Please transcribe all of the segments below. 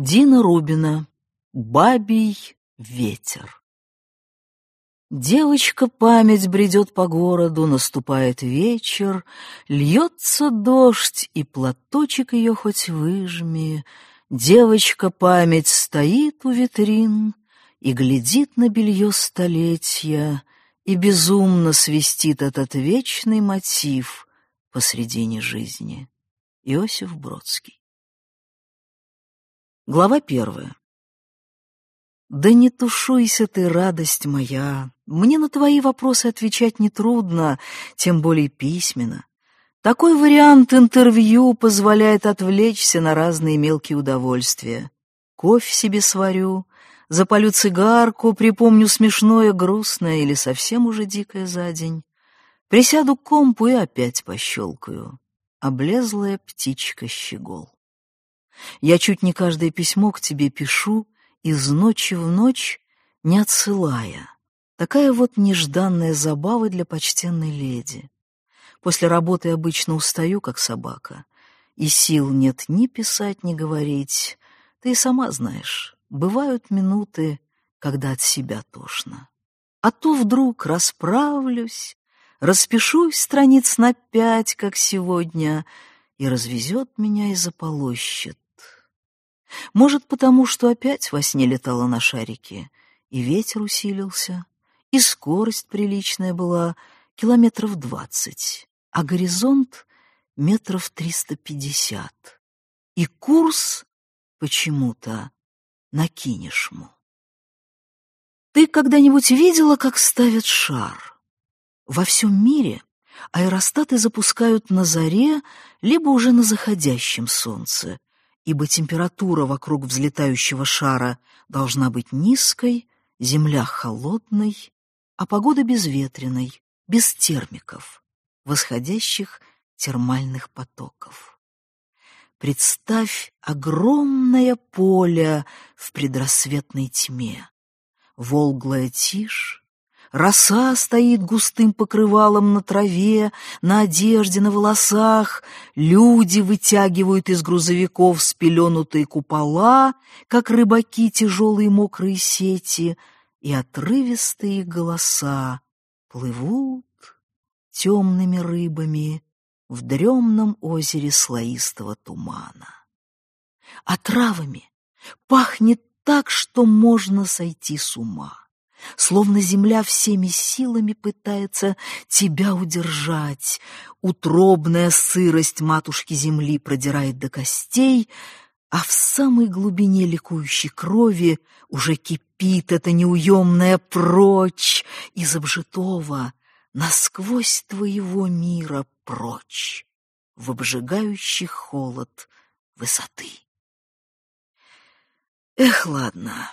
Дина Рубина. Бабий ветер. Девочка память бредет по городу, наступает вечер, Льется дождь, и платочек ее хоть выжми. Девочка память стоит у витрин И глядит на белье столетия, И безумно свистит этот вечный мотив Посредине жизни. Иосиф Бродский. Глава первая. Да не тушуйся ты, радость моя, мне на твои вопросы отвечать нетрудно, тем более письменно. Такой вариант интервью позволяет отвлечься на разные мелкие удовольствия. Кофе себе сварю, запалю цигарку, припомню смешное, грустное или совсем уже дикое за день. Присяду к компу и опять пощелкаю. Облезлая птичка-щегол. Я чуть не каждое письмо к тебе пишу, из ночи в ночь не отсылая. Такая вот нежданная забава для почтенной леди. После работы обычно устаю, как собака, и сил нет ни писать, ни говорить. Ты и сама знаешь, бывают минуты, когда от себя тошно. А то вдруг расправлюсь, распишусь страниц на пять, как сегодня, и развезет меня и заполощет. Может, потому что опять во сне летала на шарике, и ветер усилился, и скорость приличная была, километров двадцать, а горизонт — метров триста пятьдесят. И курс почему-то на Кинешму. Ты когда-нибудь видела, как ставят шар? Во всем мире аэростаты запускают на заре, либо уже на заходящем солнце, ибо температура вокруг взлетающего шара должна быть низкой, земля холодной, а погода безветренной, без термиков, восходящих термальных потоков. Представь огромное поле в предрассветной тьме, волглая тишь, Роса стоит густым покрывалом на траве, на одежде, на волосах. Люди вытягивают из грузовиков спеленутые купола, как рыбаки тяжелые мокрые сети, и отрывистые голоса плывут темными рыбами в дремном озере слоистого тумана. А травами пахнет так, что можно сойти с ума словно земля всеми силами пытается тебя удержать. Утробная сырость матушки земли продирает до костей, а в самой глубине ликующей крови уже кипит эта неуемная прочь из обжитого, насквозь твоего мира прочь, в обжигающий холод высоты. Эх, ладно.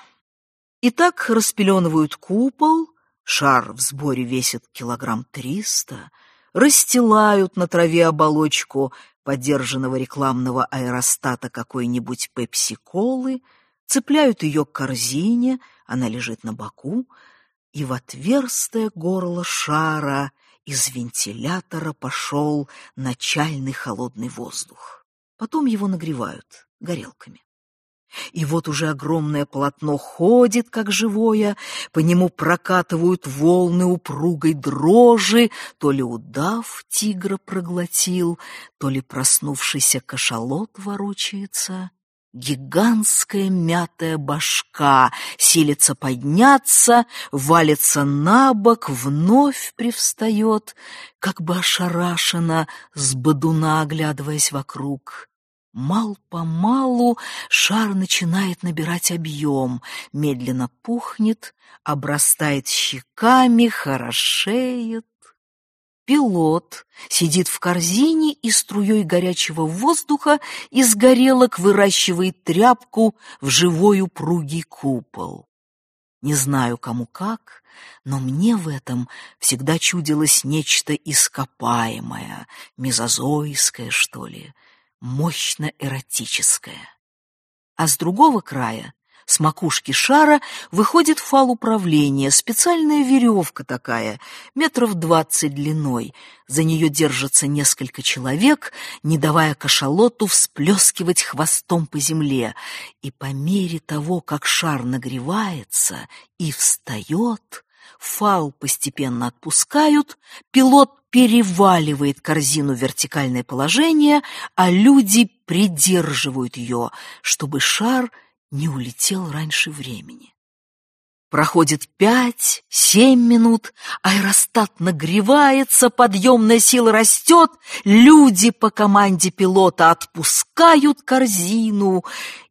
И так распеленывают купол, шар в сборе весит килограмм триста, расстилают на траве оболочку подержанного рекламного аэростата какой-нибудь пепси-колы, цепляют ее к корзине, она лежит на боку, и в отверстое горло шара из вентилятора пошел начальный холодный воздух. Потом его нагревают горелками. И вот уже огромное полотно ходит, как живое, по нему прокатывают волны упругой дрожи, то ли удав тигра проглотил, то ли проснувшийся кашалот ворочается. Гигантская мятая башка силится подняться, валится на бок, вновь привстает, как бы ошарашена, с бодуна оглядываясь вокруг. Мал-помалу шар начинает набирать объем, медленно пухнет, обрастает щеками, хорошеет. Пилот сидит в корзине и струей горячего воздуха из горелок выращивает тряпку в живой упругий купол. Не знаю, кому как, но мне в этом всегда чудилось нечто ископаемое, мезозойское, что ли, мощно эротическое. А с другого края С макушки шара выходит фал управления, специальная веревка такая, метров двадцать длиной. За нее держится несколько человек, не давая кашалоту всплескивать хвостом по земле. И по мере того, как шар нагревается и встает, фал постепенно отпускают, пилот переваливает корзину в вертикальное положение, а люди придерживают ее, чтобы шар не улетел раньше времени. Проходит пять, семь минут, аэростат нагревается, подъемная сила растет, люди по команде пилота отпускают корзину,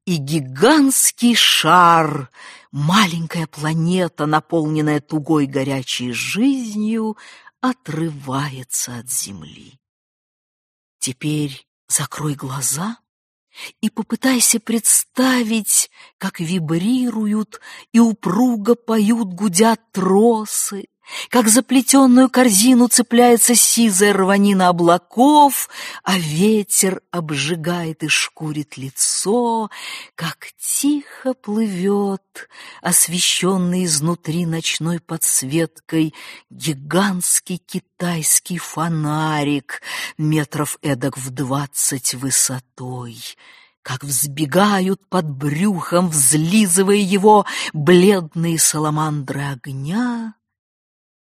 и гигантский шар, маленькая планета, наполненная тугой горячей жизнью, отрывается от земли. Теперь закрой глаза и попытайся представить, как вибрируют и упруго поют, гудят тросы, как за плетенную корзину цепляется сизая рванина облаков, а ветер обжигает и шкурит лицо, как тихо плывет, освещенный изнутри ночной подсветкой, гигантский китайский фонарик метров эдак в двадцать высотой. Как взбегают под брюхом, взлизывая его бледные саламандры огня,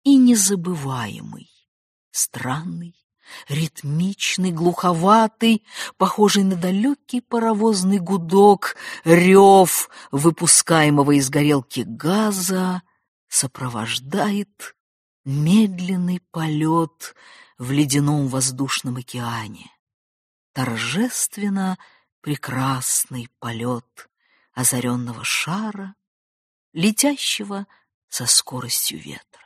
и незабываемый, странный, ритмичный, глуховатый, похожий на далекий паровозный гудок, рев выпускаемого из горелки газа сопровождает медленный полет в ледяном воздушном океане. Торжественно прекрасный полет озаренного шара, летящего со скоростью ветра.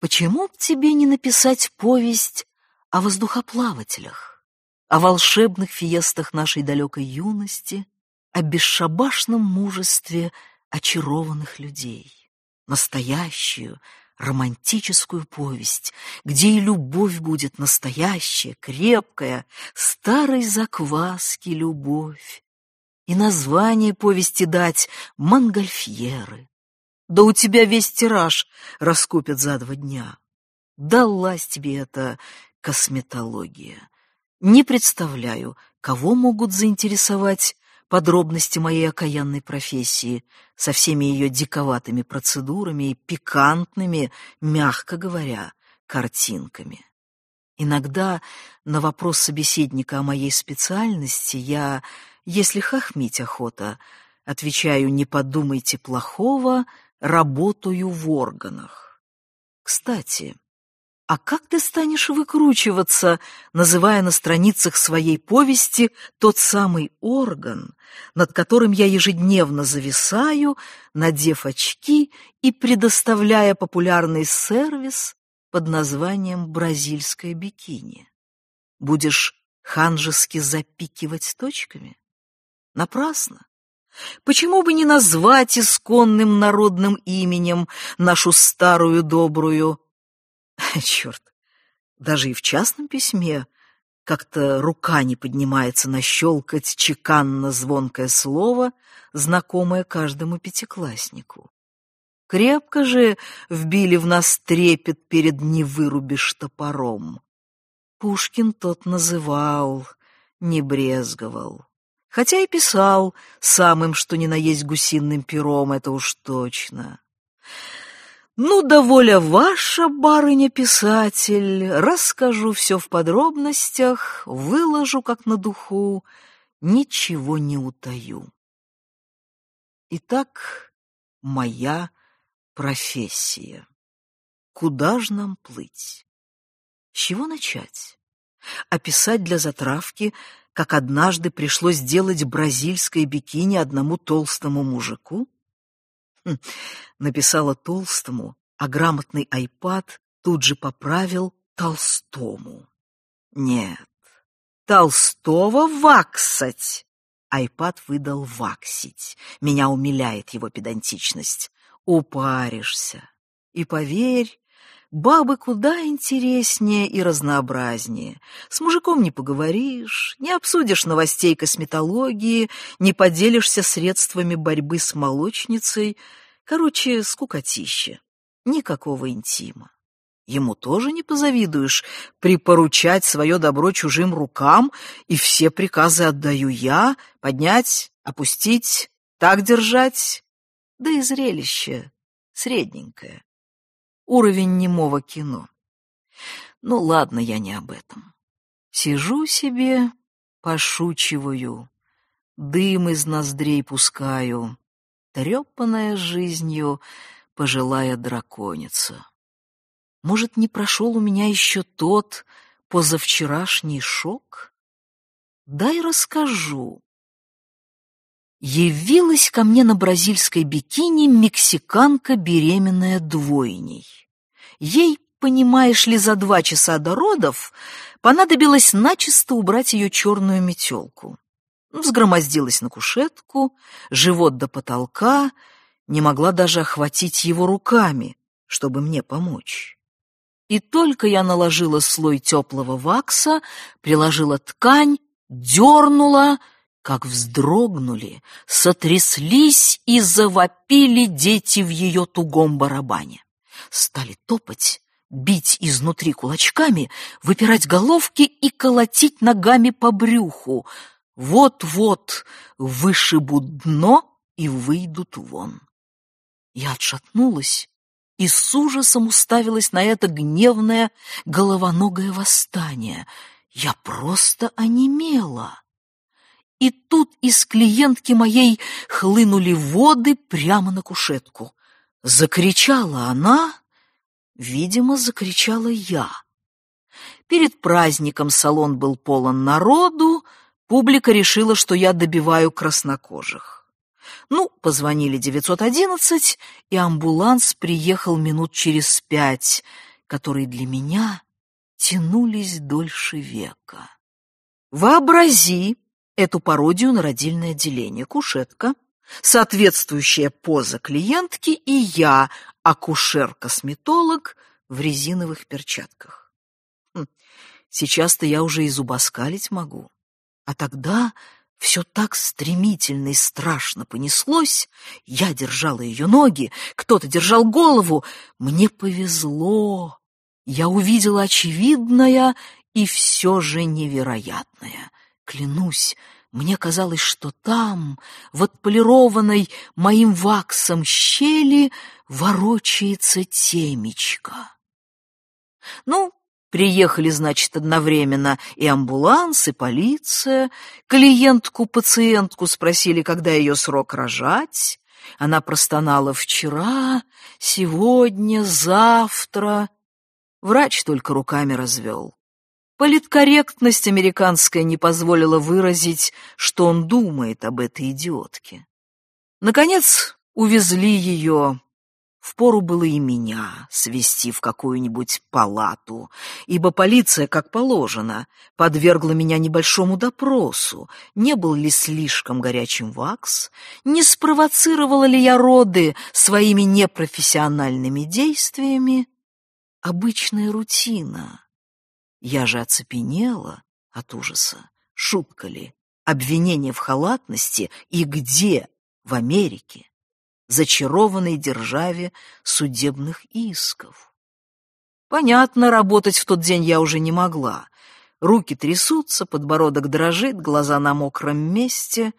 Почему б тебе не написать повесть о воздухоплавателях, о волшебных фиестах нашей далекой юности, о бесшабашном мужестве очарованных людей? Настоящую, романтическую повесть, где и любовь будет настоящая, крепкая, старой закваски любовь. И название повести дать «Монгольфьеры», да у тебя весь тираж раскупят за два дня. Далась тебе эта косметология. Не представляю, кого могут заинтересовать подробности моей окаянной профессии со всеми ее диковатыми процедурами и пикантными, мягко говоря, картинками. Иногда на вопрос собеседника о моей специальности я, если хохмить охота, отвечаю «не подумайте плохого», работаю в органах. Кстати, а как ты станешь выкручиваться, называя на страницах своей повести тот самый орган, над которым я ежедневно зависаю, надев очки и предоставляя популярный сервис под названием «бразильское бикини»? Будешь ханжески запикивать точками? Напрасно. Почему бы не назвать исконным народным именем нашу старую добрую? Черт, даже и в частном письме как-то рука не поднимается нащелкать чеканно-звонкое слово, знакомое каждому пятикласснику. Крепко же вбили в нас трепет перед «не вырубишь топором». Пушкин тот называл, не брезговал. Хотя и писал самым, что ни на есть гусиным пером, это уж точно. Ну, да ваша, барыня-писатель, расскажу все в подробностях, выложу как на духу, ничего не утаю. Итак, моя профессия. Куда ж нам плыть? С чего начать? Описать для затравки как однажды пришлось делать бразильское бикини одному толстому мужику? Хм, написала толстому, а грамотный айпад тут же поправил толстому. Нет, Толстого ваксать. Айпад выдал ваксить. Меня умиляет его педантичность. Упаришься. И поверь, Бабы куда интереснее и разнообразнее. С мужиком не поговоришь, не обсудишь новостей косметологии, не поделишься средствами борьбы с молочницей. Короче, скукотища. Никакого интима. Ему тоже не позавидуешь. Припоручать свое добро чужим рукам, и все приказы отдаю я, поднять, опустить, так держать. Да и зрелище средненькое. Уровень немого кино. Ну ладно, я не об этом. Сижу себе, пошучиваю, дым из ноздрей пускаю, трепанная жизнью пожилая драконица. Может, не прошел у меня еще тот позавчерашний шок? Дай расскажу. Явилась ко мне на бразильской бикини мексиканка, беременная двойней. Ей, понимаешь ли, за два часа до родов понадобилось начисто убрать ее черную метелку. Взгромоздилась на кушетку, живот до потолка, не могла даже охватить его руками, чтобы мне помочь. И только я наложила слой теплого вакса, приложила ткань, дернула — как вздрогнули, сотряслись и завопили дети в ее тугом барабане. Стали топать, бить изнутри кулачками, выпирать головки и колотить ногами по брюху. Вот-вот вышибут дно и выйдут вон. Я отшатнулась и с ужасом уставилась на это гневное головоногое восстание. Я просто онемела. И тут из клиентки моей хлынули воды прямо на кушетку. Закричала она, видимо, закричала я. Перед праздником салон был полон народу, публика решила, что я добиваю краснокожих. Ну, позвонили 911, и амбуланс приехал минут через пять, которые для меня тянулись дольше века. Вообрази, эту пародию на родильное отделение. Кушетка, соответствующая поза клиентки и я, акушер-косметолог в резиновых перчатках. Хм, сейчас-то я уже и зубоскалить могу. А тогда все так стремительно и страшно понеслось. Я держала ее ноги, кто-то держал голову. Мне повезло. Я увидела очевидное и все же невероятное. Клянусь, мне казалось, что там, в отполированной моим ваксом щели, ворочается темечко. Ну, приехали, значит, одновременно и амбуланс, и полиция. Клиентку-пациентку спросили, когда ее срок рожать. Она простонала вчера, сегодня, завтра. Врач только руками развел. Политкорректность американская не позволила выразить, что он думает об этой идиотке. Наконец, увезли ее. Впору было и меня свести в какую-нибудь палату, ибо полиция, как положено, подвергла меня небольшому допросу, не был ли слишком горячим вакс, не спровоцировала ли я роды своими непрофессиональными действиями. Обычная рутина я же оцепенела от ужаса. Шутка ли? Обвинение в халатности и где? В Америке. Зачарованной державе судебных исков. Понятно, работать в тот день я уже не могла. Руки трясутся, подбородок дрожит, глаза на мокром месте.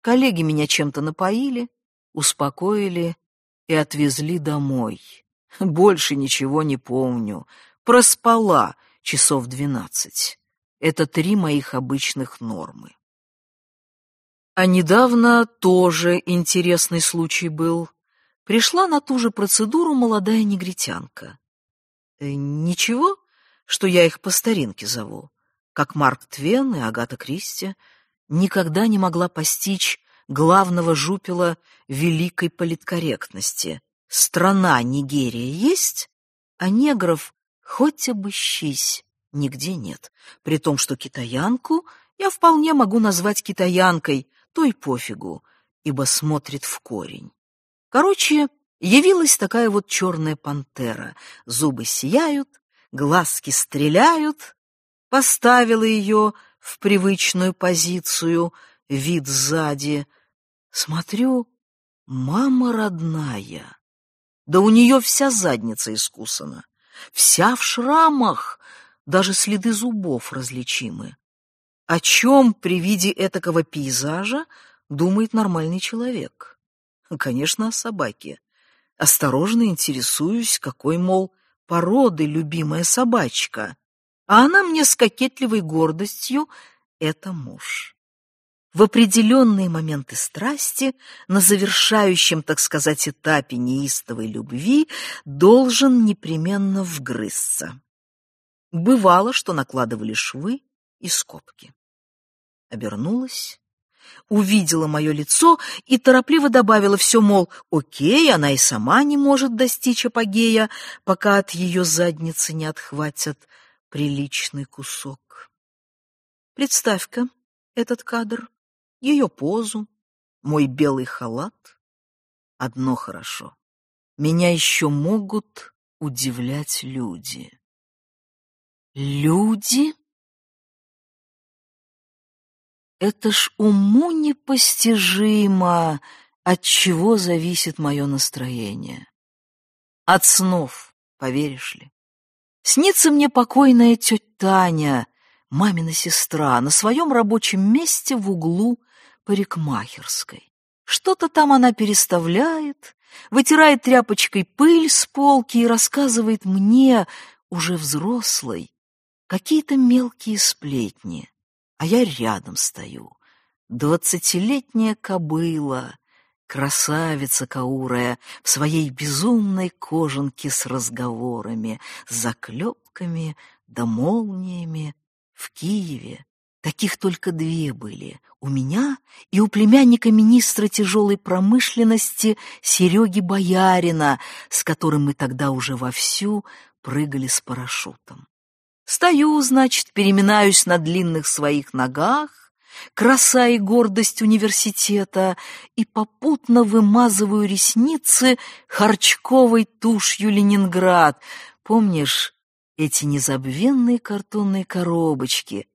Коллеги меня чем-то напоили, успокоили и отвезли домой. Больше ничего не помню. Проспала, часов двенадцать. Это три моих обычных нормы. А недавно тоже интересный случай был. Пришла на ту же процедуру молодая негритянка. Э, ничего, что я их по старинке зову, как Марк Твен и Агата Кристи, никогда не могла постичь главного жупела великой политкорректности. Страна Нигерия есть, а негров Хоть обыщись, нигде нет. При том, что китаянку я вполне могу назвать китаянкой, то и пофигу, ибо смотрит в корень. Короче, явилась такая вот черная пантера. Зубы сияют, глазки стреляют. Поставила ее в привычную позицию, вид сзади. Смотрю, мама родная. Да у нее вся задница искусана, вся в шрамах, даже следы зубов различимы. О чем при виде этакого пейзажа думает нормальный человек? Конечно, о собаке. Осторожно интересуюсь, какой, мол, породы любимая собачка. А она мне с кокетливой гордостью — это муж. В определенные моменты страсти, на завершающем, так сказать, этапе неистовой любви, должен непременно вгрызться. Бывало, что накладывали швы и скобки. Обернулась, увидела мое лицо и торопливо добавила все, мол, окей, она и сама не может достичь апогея, пока от ее задницы не отхватят приличный кусок. Представь-ка этот кадр ее позу, мой белый халат. Одно хорошо. Меня еще могут удивлять люди. Люди? Это ж уму непостижимо, от чего зависит мое настроение. От снов, поверишь ли. Снится мне покойная тетя Таня, мамина сестра, на своем рабочем месте в углу парикмахерской. Что-то там она переставляет, вытирает тряпочкой пыль с полки и рассказывает мне, уже взрослой, какие-то мелкие сплетни, а я рядом стою. Двадцатилетняя кобыла, красавица каурая, в своей безумной кожанке с разговорами, с заклепками да молниями, в Киеве таких только две были — у меня и у племянника министра тяжелой промышленности Сереги Боярина, с которым мы тогда уже вовсю прыгали с парашютом. Стою, значит, переминаюсь на длинных своих ногах, краса и гордость университета, и попутно вымазываю ресницы харчковой тушью Ленинград. Помнишь, эти незабвенные картонные коробочки,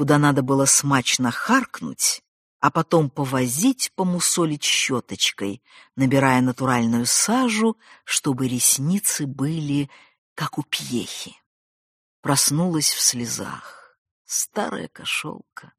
куда надо было смачно харкнуть, а потом повозить, помусолить щеточкой, набирая натуральную сажу, чтобы ресницы были как у пьехи. Проснулась в слезах. Старая кошелка.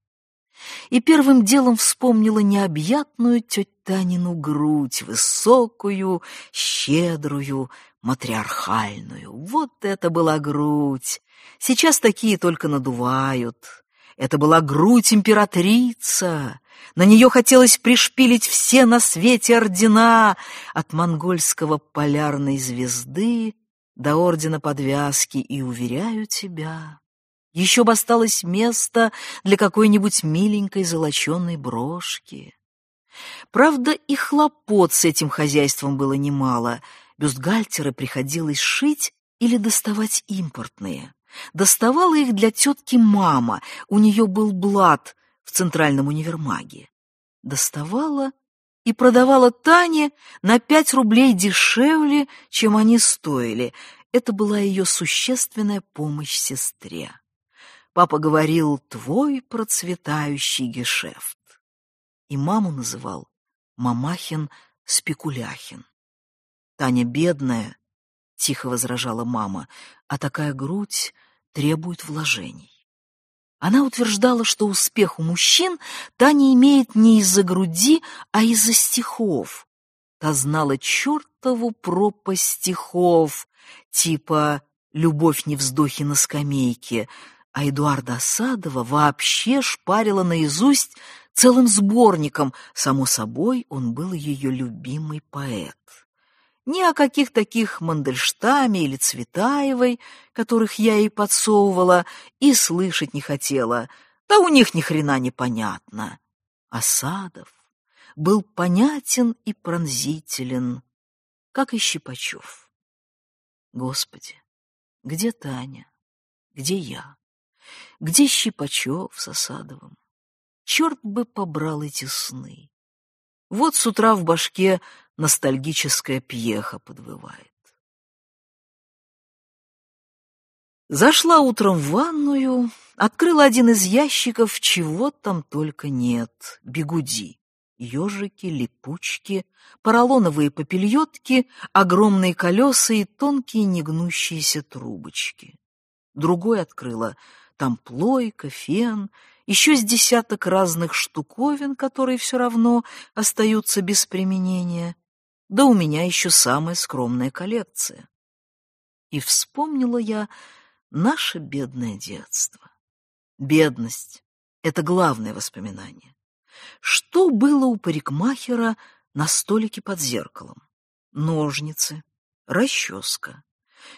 И первым делом вспомнила необъятную тетя Танину грудь, высокую, щедрую, матриархальную. Вот это была грудь! Сейчас такие только надувают. Это была грудь императрица. На нее хотелось пришпилить все на свете ордена, от монгольского полярной звезды до ордена подвязки, и, уверяю тебя, еще бы осталось место для какой-нибудь миленькой золоченой брошки. Правда, и хлопот с этим хозяйством было немало — Бюстгальтеры приходилось шить или доставать импортные. Доставала их для тетки мама, у нее был блат в центральном универмаге. Доставала и продавала Тане на пять рублей дешевле, чем они стоили. Это была ее существенная помощь сестре. Папа говорил «твой процветающий гешефт». И маму называл Мамахин Спекуляхин. Таня бедная, — тихо возражала мама, — а такая грудь требует вложений. Она утверждала, что успех у мужчин Таня имеет не из-за груди, а из-за стихов. Та знала чертову пропасть стихов, типа «Любовь не вздохи на скамейке», а Эдуарда Осадова вообще шпарила наизусть целым сборником. Само собой, он был ее любимый поэт. Ни о каких таких Мандельштаме или Цветаевой, которых я ей подсовывала, и слышать не хотела. Да у них ни хрена не понятно. Осадов был понятен и пронзителен, как и Щипачев. Господи, где Таня? Где я? Где Щипачев с Осадовым? Черт бы побрал эти сны. Вот с утра в башке ностальгическая пьеха подвывает. Зашла утром в ванную, открыла один из ящиков, чего там только нет. Бегуди, ежики, липучки, поролоновые попельотки, огромные колеса и тонкие негнущиеся трубочки. Другой открыла, там плойка, фен, еще с десяток разных штуковин, которые все равно остаются без применения. Да у меня еще самая скромная коллекция. И вспомнила я, наше бедное детство. Бедность — это главное воспоминание. Что было у парикмахера на столике под зеркалом? Ножницы, расческа,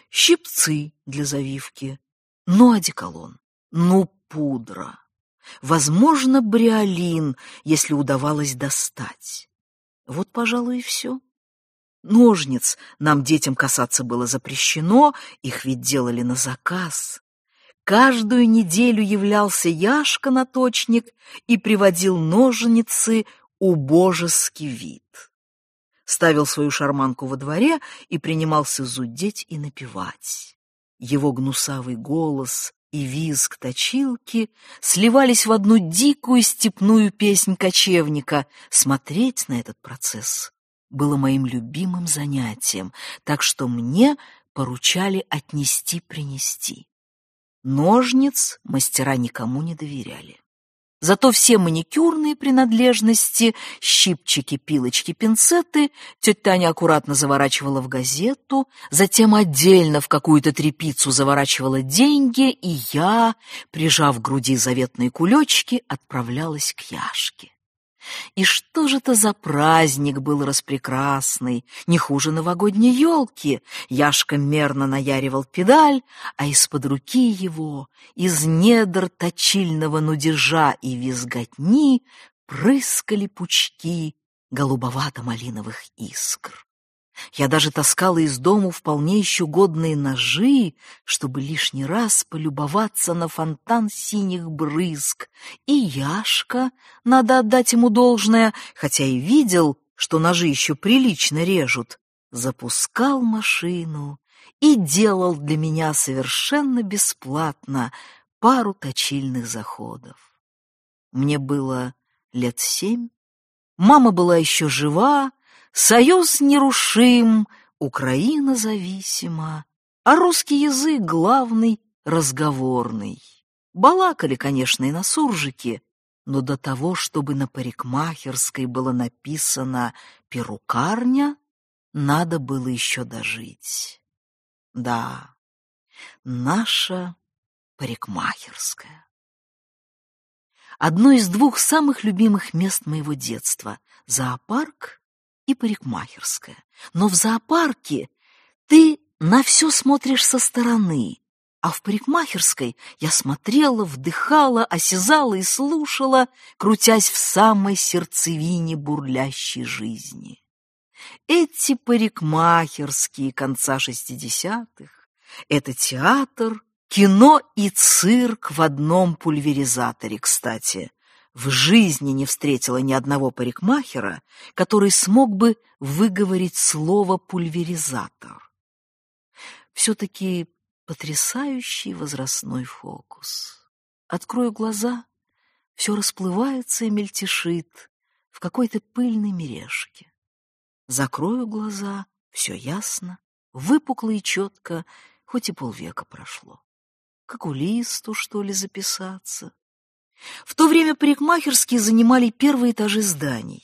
щипцы для завивки, ну одеколон, ну пудра. Возможно, бриолин, если удавалось достать. Вот, пожалуй, и все. Ножниц нам, детям, касаться было запрещено, их ведь делали на заказ. Каждую неделю являлся Яшка-наточник и приводил ножницы убожеский вид. Ставил свою шарманку во дворе и принимался зудеть и напевать. Его гнусавый голос и визг точилки сливались в одну дикую степную песнь кочевника. Смотреть на этот процесс было моим любимым занятием, так что мне поручали отнести-принести. Ножниц мастера никому не доверяли. Зато все маникюрные принадлежности, щипчики, пилочки, пинцеты тетя Таня аккуратно заворачивала в газету, затем отдельно в какую-то трепицу заворачивала деньги, и я, прижав к груди заветные кулечки, отправлялась к Яшке. И что же это за праздник был распрекрасный, не хуже новогодней елки. Яшка мерно наяривал педаль, а из-под руки его, из недр точильного нудежа и визготни, прыскали пучки голубовато-малиновых искр. Я даже таскала из дому вполне еще годные ножи, чтобы лишний раз полюбоваться на фонтан синих брызг. И Яшка, надо отдать ему должное, хотя и видел, что ножи еще прилично режут, запускал машину и делал для меня совершенно бесплатно пару точильных заходов. Мне было лет семь, мама была еще жива, Союз нерушим, Украина зависима, а русский язык главный, разговорный. Балакали, конечно, и на суржике, но до того, чтобы на парикмахерской было написано «перукарня», надо было еще дожить. Да, наша парикмахерская. Одно из двух самых любимых мест моего детства — зоопарк и парикмахерская. Но в зоопарке ты на все смотришь со стороны, а в парикмахерской я смотрела, вдыхала, осязала и слушала, крутясь в самой сердцевине бурлящей жизни. Эти парикмахерские конца шестидесятых — это театр, кино и цирк в одном пульверизаторе, кстати, в жизни не встретила ни одного парикмахера, который смог бы выговорить слово «пульверизатор». Все-таки потрясающий возрастной фокус. Открою глаза, все расплывается и мельтешит в какой-то пыльной мережке. Закрою глаза, все ясно, выпукло и четко, хоть и полвека прошло. Как у листу, что ли, записаться? В то время парикмахерские занимали первые этажи зданий.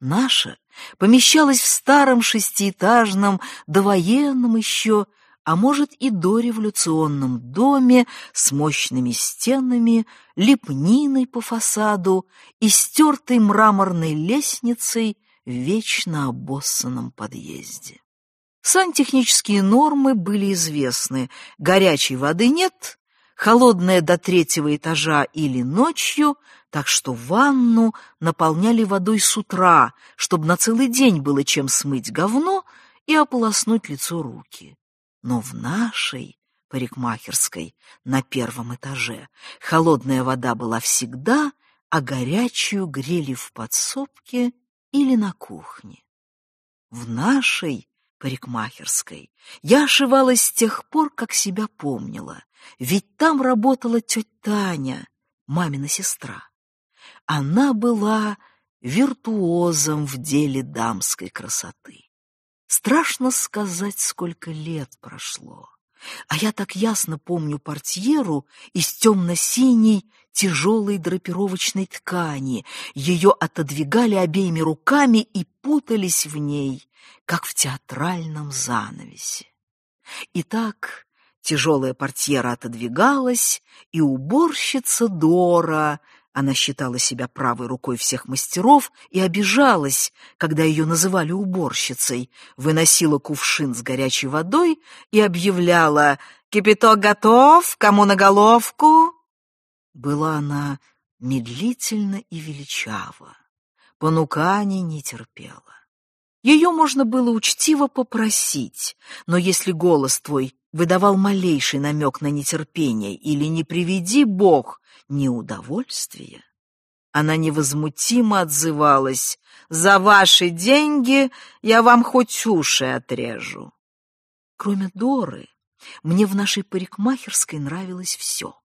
Наша помещалась в старом шестиэтажном, довоенном еще, а может и дореволюционном доме с мощными стенами, лепниной по фасаду и стертой мраморной лестницей в вечно обоссанном подъезде. Сантехнические нормы были известны. Горячей воды нет, холодная до третьего этажа или ночью, так что ванну наполняли водой с утра, чтобы на целый день было чем смыть говно и ополоснуть лицо руки. Но в нашей парикмахерской на первом этаже холодная вода была всегда, а горячую грели в подсобке или на кухне. В нашей парикмахерской я ошивалась с тех пор, как себя помнила, ведь там работала тетя Таня, мамина сестра. Она была виртуозом в деле дамской красоты. Страшно сказать, сколько лет прошло. А я так ясно помню портьеру из темно-синей тяжелой драпировочной ткани. Ее отодвигали обеими руками и путались в ней, как в театральном занавесе. Итак, тяжелая портьера отодвигалась, и уборщица Дора она считала себя правой рукой всех мастеров и обижалась, когда ее называли уборщицей, выносила кувшин с горячей водой и объявляла «Кипяток готов, кому на головку?» Была она медлительна и величава, понуканий не терпела. Ее можно было учтиво попросить, но если голос твой выдавал малейший намек на нетерпение или «не приведи Бог», неудовольствие, она невозмутимо отзывалась «За ваши деньги я вам хоть уши отрежу». Кроме Доры, мне в нашей парикмахерской нравилось все.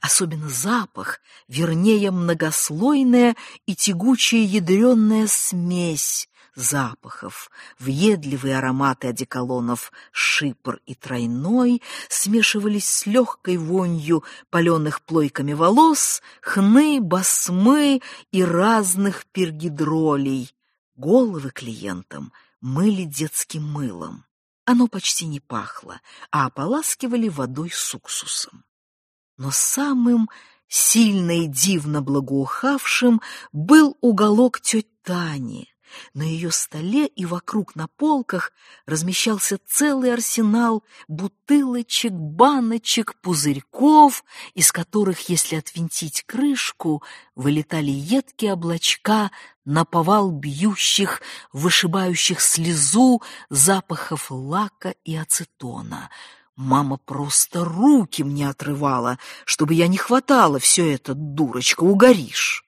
Особенно запах, вернее, многослойная и тягучая ядреная смесь запахов, въедливые ароматы одеколонов шипр и тройной смешивались с легкой вонью паленых плойками волос, хны, басмы и разных пергидролей. Головы клиентам мыли детским мылом. Оно почти не пахло, а ополаскивали водой с уксусом. Но самым сильно и дивно благоухавшим был уголок тети Тани, на ее столе и вокруг на полках размещался целый арсенал бутылочек, баночек, пузырьков, из которых, если отвинтить крышку, вылетали едкие облачка наповал бьющих, вышибающих слезу запахов лака и ацетона. Мама просто руки мне отрывала, чтобы я не хватала все это, дурочка, угоришь.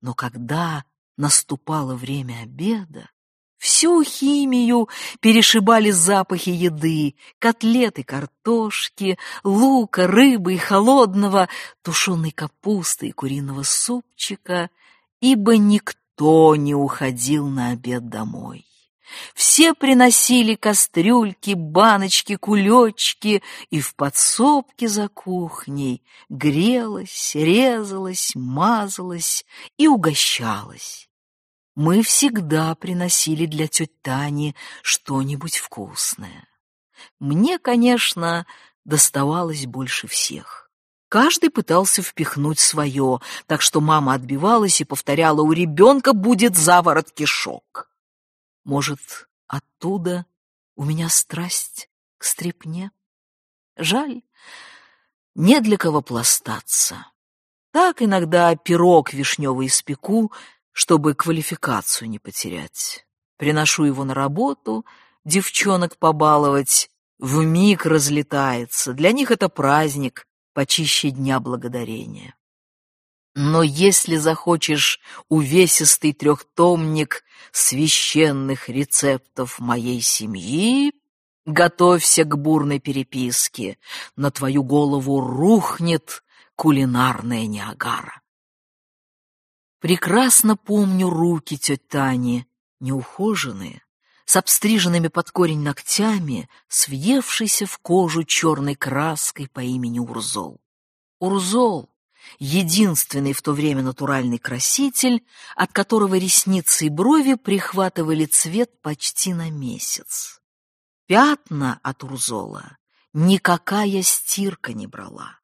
Но когда наступало время обеда, всю химию перешибали запахи еды, котлеты картошки, лука, рыбы и холодного, тушеной капусты и куриного супчика, ибо никто не уходил на обед домой. Все приносили кастрюльки, баночки, кулечки, и в подсобке за кухней грелась, резалась, мазалась и угощалась. Мы всегда приносили для тети Тани что-нибудь вкусное. Мне, конечно, доставалось больше всех. Каждый пытался впихнуть свое, так что мама отбивалась и повторяла «У ребенка будет заворот кишок». Может, оттуда у меня страсть к стрепне? Жаль, не для кого пластаться. Так иногда пирог вишневый испеку, чтобы квалификацию не потерять. Приношу его на работу, девчонок побаловать, в миг разлетается. Для них это праздник, почище Дня Благодарения. Но если захочешь увесистый трехтомник священных рецептов моей семьи, готовься к бурной переписке, на твою голову рухнет кулинарная Ниагара. Прекрасно помню руки тети Тани, неухоженные, с обстриженными под корень ногтями, с в кожу черной краской по имени Урзол. Урзол единственный в то время натуральный краситель, от которого ресницы и брови прихватывали цвет почти на месяц. Пятна от урзола никакая стирка не брала.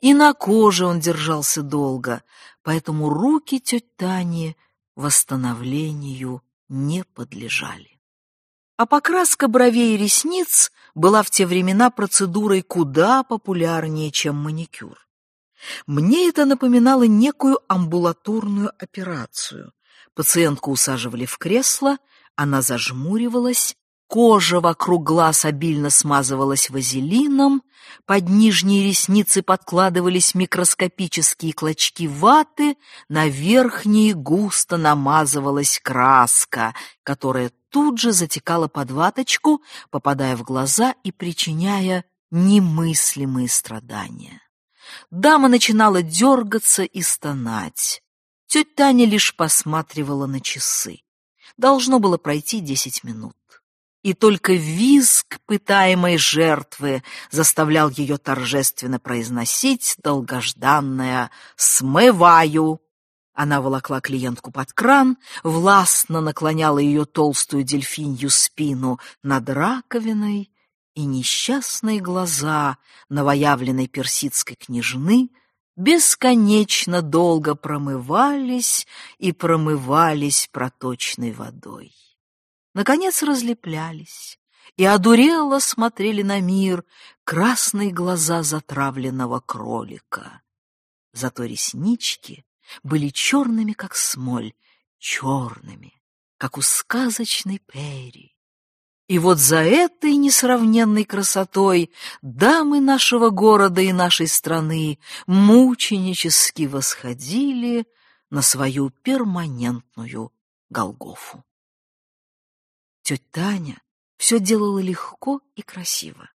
И на коже он держался долго, поэтому руки тети Тани восстановлению не подлежали. А покраска бровей и ресниц была в те времена процедурой куда популярнее, чем маникюр. Мне это напоминало некую амбулаторную операцию. Пациентку усаживали в кресло, она зажмуривалась, Кожа вокруг глаз обильно смазывалась вазелином, под нижние ресницы подкладывались микроскопические клочки ваты, на верхние густо намазывалась краска, которая тут же затекала под ваточку, попадая в глаза и причиняя немыслимые страдания. Дама начинала дергаться и стонать. Тетя Таня лишь посматривала на часы. Должно было пройти десять минут и только визг пытаемой жертвы заставлял ее торжественно произносить долгожданное «смываю». Она волокла клиентку под кран, властно наклоняла ее толстую дельфинью спину над раковиной, и несчастные глаза новоявленной персидской княжны бесконечно долго промывались и промывались проточной водой наконец разлеплялись и одурело смотрели на мир красные глаза затравленного кролика. Зато реснички были черными, как смоль, черными, как у сказочной Пери. И вот за этой несравненной красотой дамы нашего города и нашей страны мученически восходили на свою перманентную Голгофу. Тетя Таня все делала легко и красиво.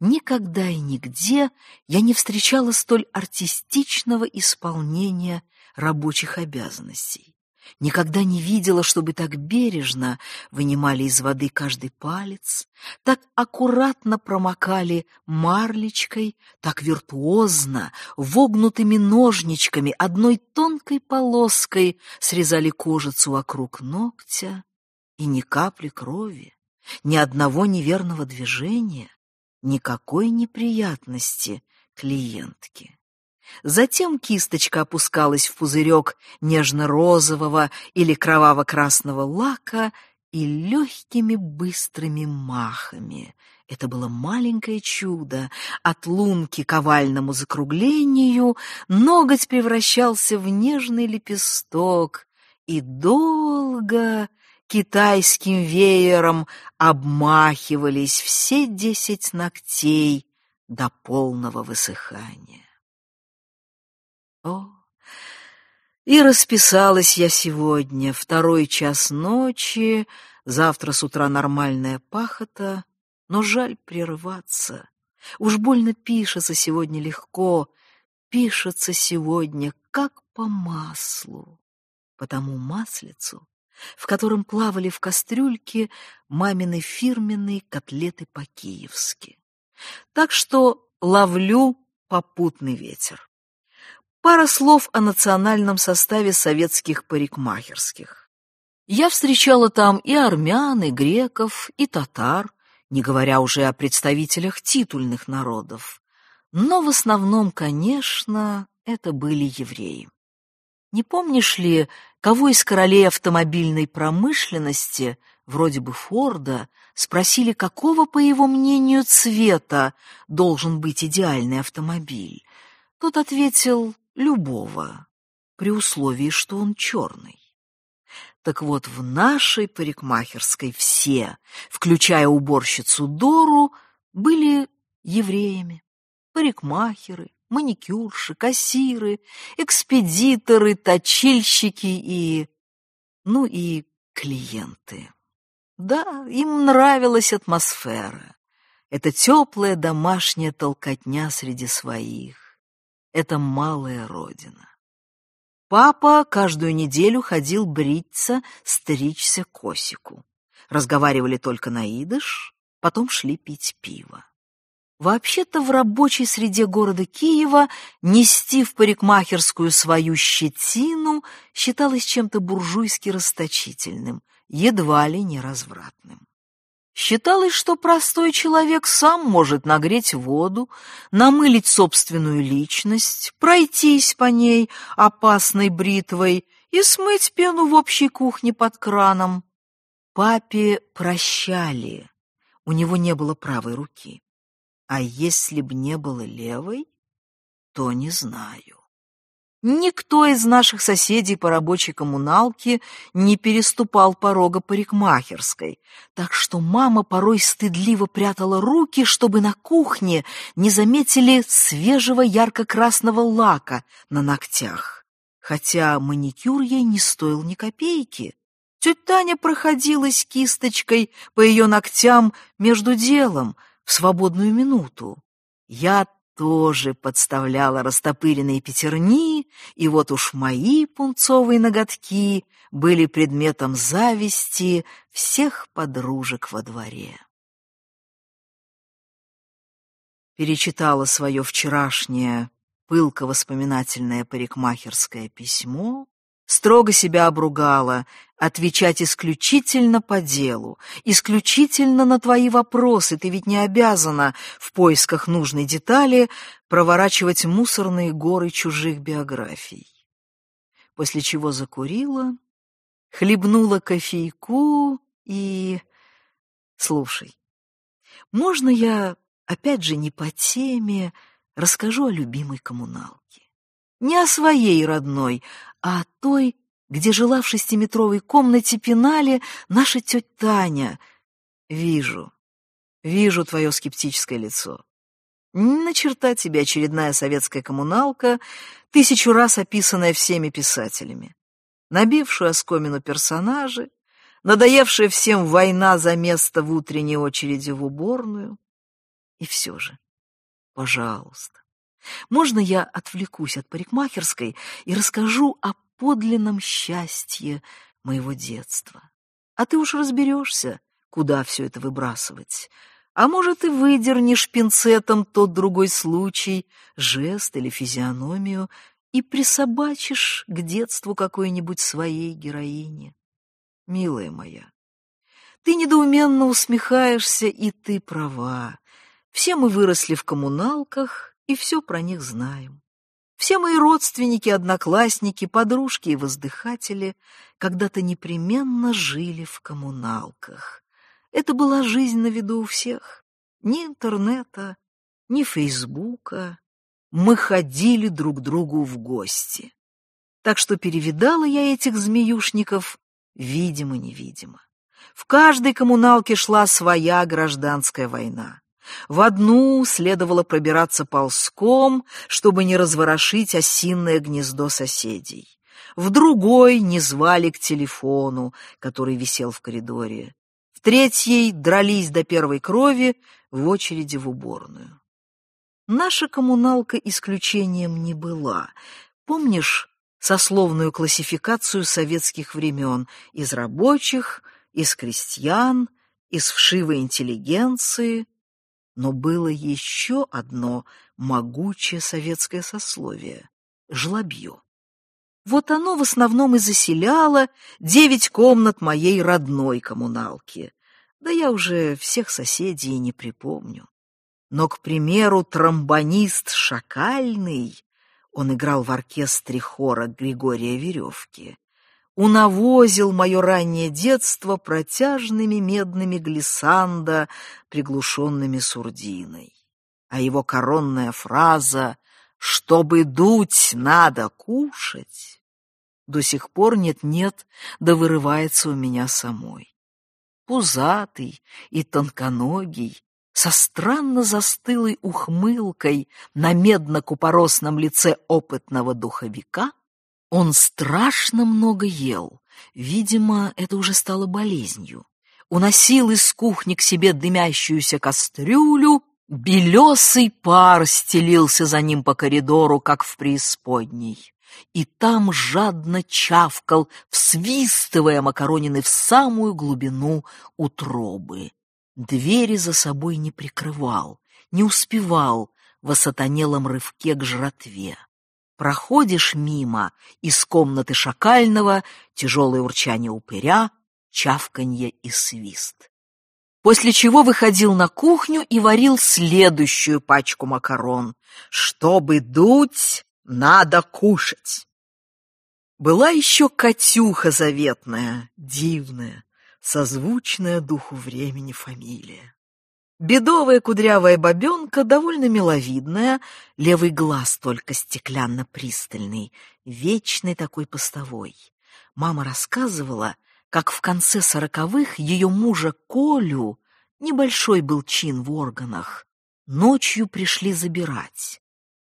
Никогда и нигде я не встречала столь артистичного исполнения рабочих обязанностей. Никогда не видела, чтобы так бережно вынимали из воды каждый палец, так аккуратно промокали марлечкой, так виртуозно, вогнутыми ножничками, одной тонкой полоской срезали кожицу вокруг ногтя, и ни капли крови, ни одного неверного движения, никакой неприятности клиентке. Затем кисточка опускалась в пузырек нежно-розового или кроваво-красного лака и легкими быстрыми махами. Это было маленькое чудо. От лунки к овальному закруглению ноготь превращался в нежный лепесток и долго китайским веером обмахивались все десять ногтей до полного высыхания. О, и расписалась я сегодня, второй час ночи, завтра с утра нормальная пахота, но жаль прерваться. Уж больно пишется сегодня легко, пишется сегодня как по маслу, потому маслицу в котором плавали в кастрюльке мамины фирменные котлеты по-киевски. Так что ловлю попутный ветер. Пара слов о национальном составе советских парикмахерских. Я встречала там и армян, и греков, и татар, не говоря уже о представителях титульных народов. Но в основном, конечно, это были евреи. Не помнишь ли, кого из королей автомобильной промышленности, вроде бы Форда, спросили, какого, по его мнению, цвета должен быть идеальный автомобиль? Тот ответил «любого», при условии, что он черный. Так вот, в нашей парикмахерской все, включая уборщицу Дору, были евреями. Парикмахеры, маникюрши, кассиры, экспедиторы, точильщики и... ну и клиенты. Да, им нравилась атмосфера. Это теплая домашняя толкотня среди своих. Это малая родина. Папа каждую неделю ходил бриться, стричься косику. Разговаривали только на идыш, потом шли пить пиво. Вообще-то в рабочей среде города Киева нести в парикмахерскую свою щетину считалось чем-то буржуйски расточительным, едва ли не развратным. Считалось, что простой человек сам может нагреть воду, намылить собственную личность, пройтись по ней опасной бритвой и смыть пену в общей кухне под краном. Папе прощали, у него не было правой руки. А если б не было левой, то не знаю. Никто из наших соседей по рабочей коммуналке не переступал порога парикмахерской, так что мама порой стыдливо прятала руки, чтобы на кухне не заметили свежего ярко-красного лака на ногтях. Хотя маникюр ей не стоил ни копейки. Тетя Таня проходилась кисточкой по ее ногтям между делом в свободную минуту. Я тоже подставляла растопыренные пятерни, и вот уж мои пунцовые ноготки были предметом зависти всех подружек во дворе. Перечитала свое вчерашнее пылко-воспоминательное парикмахерское письмо строго себя обругала, отвечать исключительно по делу, исключительно на твои вопросы, ты ведь не обязана в поисках нужной детали проворачивать мусорные горы чужих биографий. После чего закурила, хлебнула кофейку и... Слушай, можно я, опять же, не по теме, расскажу о любимой коммуналке? Не о своей родной, а о той, где жила в шестиметровой комнате пенали наша тетя Таня. Вижу, вижу твое скептическое лицо. На черта тебе очередная советская коммуналка, тысячу раз описанная всеми писателями. Набившую оскомину персонажи, надоевшая всем война за место в утренней очереди в уборную. И все же, пожалуйста, можно я отвлекусь от парикмахерской и расскажу о подлинном счастье моего детства? А ты уж разберешься, куда все это выбрасывать. А может, и выдернешь пинцетом тот другой случай, жест или физиономию, и присобачишь к детству какой-нибудь своей героине. Милая моя, ты недоуменно усмехаешься, и ты права. Все мы выросли в коммуналках, и все про них знаем. Все мои родственники, одноклассники, подружки и воздыхатели когда-то непременно жили в коммуналках. Это была жизнь на виду у всех. Ни интернета, ни фейсбука. Мы ходили друг другу в гости. Так что перевидала я этих змеюшников видимо-невидимо. В каждой коммуналке шла своя гражданская война. В одну следовало пробираться ползком, чтобы не разворошить осинное гнездо соседей. В другой не звали к телефону, который висел в коридоре. В третьей дрались до первой крови в очереди в уборную. Наша коммуналка исключением не была. Помнишь сословную классификацию советских времен из рабочих, из крестьян, из вшивой интеллигенции — но было еще одно могучее советское сословие — жлобье. Вот оно в основном и заселяло девять комнат моей родной коммуналки. Да я уже всех соседей не припомню. Но, к примеру, тромбонист Шакальный, он играл в оркестре хора Григория Веревки, унавозил мое раннее детство протяжными медными глиссандо, приглушенными сурдиной. А его коронная фраза «Чтобы дуть, надо кушать» до сих пор нет-нет, да вырывается у меня самой. Пузатый и тонконогий, со странно застылой ухмылкой на медно-купоросном лице опытного духовика, он страшно много ел. Видимо, это уже стало болезнью. Уносил из кухни к себе дымящуюся кастрюлю, белесый пар стелился за ним по коридору, как в преисподней. И там жадно чавкал, всвистывая макаронины в самую глубину утробы. Двери за собой не прикрывал, не успевал в осатанелом рывке к жратве. Проходишь мимо, из комнаты шакального тяжелое урчание упыря, чавканье и свист. После чего выходил на кухню и варил следующую пачку макарон. Чтобы дуть, надо кушать. Была еще Катюха заветная, дивная, созвучная духу времени фамилия. Бедовая кудрявая бабенка, довольно миловидная, левый глаз только стеклянно-пристальный, вечный такой постовой. Мама рассказывала, как в конце сороковых ее мужа Колю, небольшой был чин в органах, ночью пришли забирать.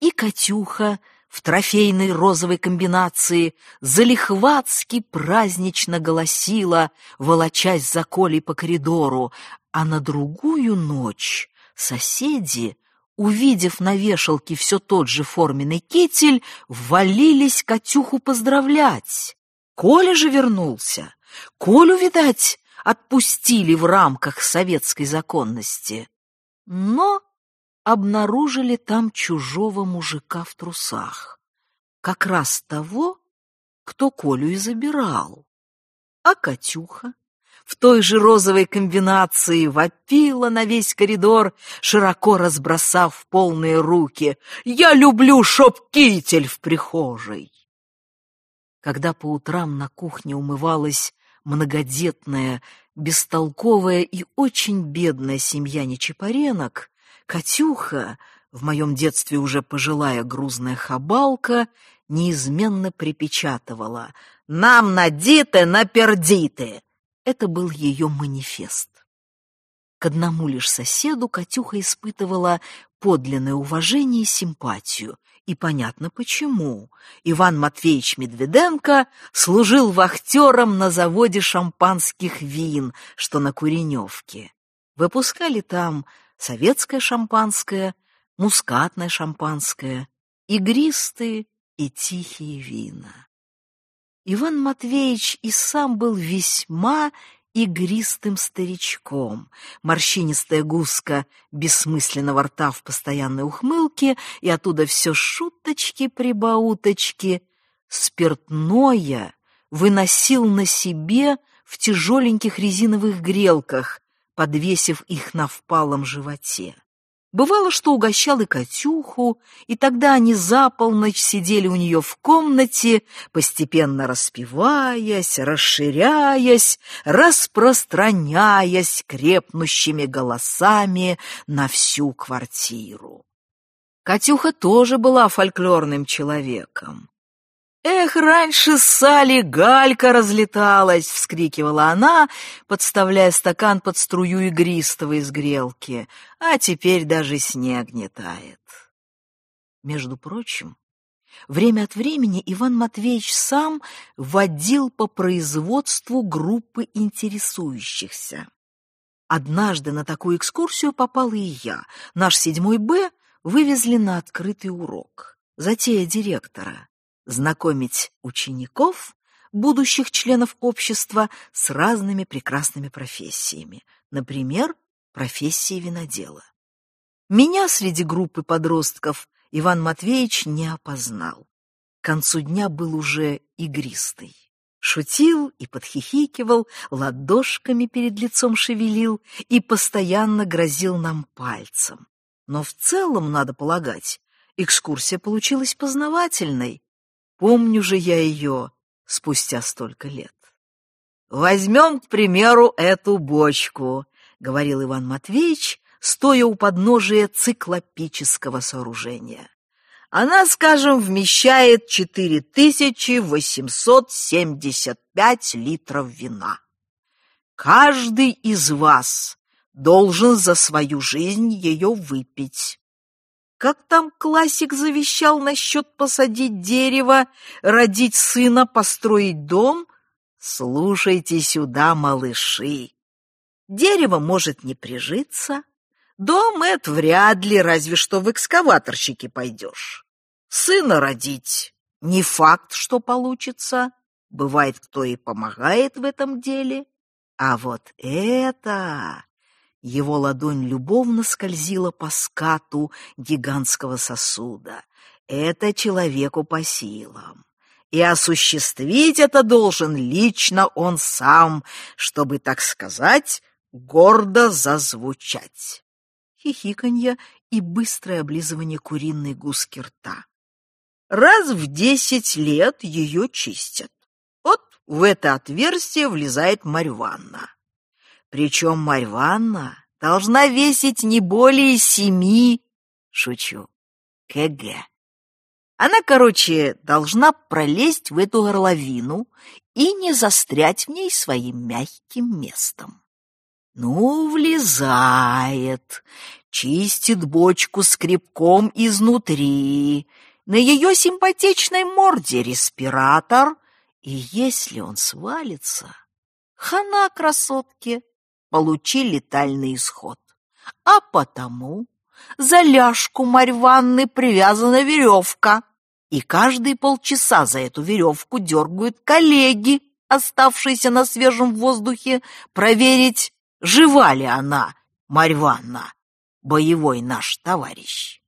И Катюха в трофейной розовой комбинации залихватски празднично голосила, волочась за Колей по коридору, а на другую ночь соседи, увидев на вешалке все тот же форменный китель, ввалились Катюху поздравлять. Коля же вернулся. Колю, видать, отпустили в рамках советской законности. Но обнаружили там чужого мужика в трусах. Как раз того, кто Колю и забирал. А Катюха в той же розовой комбинации вопила на весь коридор, широко разбросав полные руки. «Я люблю шоп-китель в прихожей!» Когда по утрам на кухне умывалась многодетная, бестолковая и очень бедная семья Нечапаренок, Катюха, в моем детстве уже пожилая грузная хабалка, неизменно припечатывала «Нам надите, напердите!» Это был ее манифест. К одному лишь соседу Катюха испытывала подлинное уважение и симпатию, и понятно почему. Иван Матвеевич Медведенко служил вахтером на заводе шампанских вин, что на Куреневке. Выпускали там советское шампанское, мускатное шампанское, игристые и тихие вина. Иван Матвеевич и сам был весьма игристым старичком. Морщинистая гуска бессмысленного рта в постоянной ухмылке, и оттуда все шуточки-прибауточки. Спиртное выносил на себе в тяжеленьких резиновых грелках, подвесив их на впалом животе. Бывало, что угощал и Катюху, и тогда они за полночь сидели у нее в комнате, постепенно распеваясь, расширяясь, распространяясь крепнущими голосами на всю квартиру. Катюха тоже была фольклорным человеком. «Эх, раньше Сали галька разлеталась!» — вскрикивала она, подставляя стакан под струю игристого из грелки. «А теперь даже снег не тает». Между прочим, время от времени Иван Матвеевич сам водил по производству группы интересующихся. Однажды на такую экскурсию попал и я. Наш седьмой Б вывезли на открытый урок. Затея директора знакомить учеников, будущих членов общества, с разными прекрасными профессиями, например, профессией винодела. Меня среди группы подростков Иван Матвеевич не опознал. К концу дня был уже игристый. Шутил и подхихикивал, ладошками перед лицом шевелил и постоянно грозил нам пальцем. Но в целом, надо полагать, экскурсия получилась познавательной, Помню же я ее спустя столько лет. «Возьмем, к примеру, эту бочку», — говорил Иван Матвеевич, стоя у подножия циклопического сооружения. «Она, скажем, вмещает 4875 литров вина. Каждый из вас должен за свою жизнь ее выпить. Как там классик завещал насчет посадить дерево, родить сына, построить дом? Слушайте сюда, малыши. Дерево может не прижиться, дом это вряд ли, разве что в экскаваторщики пойдешь. Сына родить не факт, что получится. Бывает, кто и помогает в этом деле. А вот это его ладонь любовно скользила по скату гигантского сосуда. Это человеку по силам. И осуществить это должен лично он сам, чтобы, так сказать, гордо зазвучать. Хихиканье и быстрое облизывание куриной гуски рта. Раз в десять лет ее чистят. Вот в это отверстие влезает Марьванна. Причем Марья должна весить не более семи, шучу, кг. Она, короче, должна пролезть в эту горловину и не застрять в ней своим мягким местом. Ну, влезает, чистит бочку скребком изнутри. На ее симпатичной морде респиратор, и если он свалится, хана красотке, получи летальный исход. А потому за ляжку Марь Ванны привязана веревка, и каждые полчаса за эту веревку дергают коллеги, оставшиеся на свежем воздухе, проверить, жива ли она, Марь Ванна, боевой наш товарищ.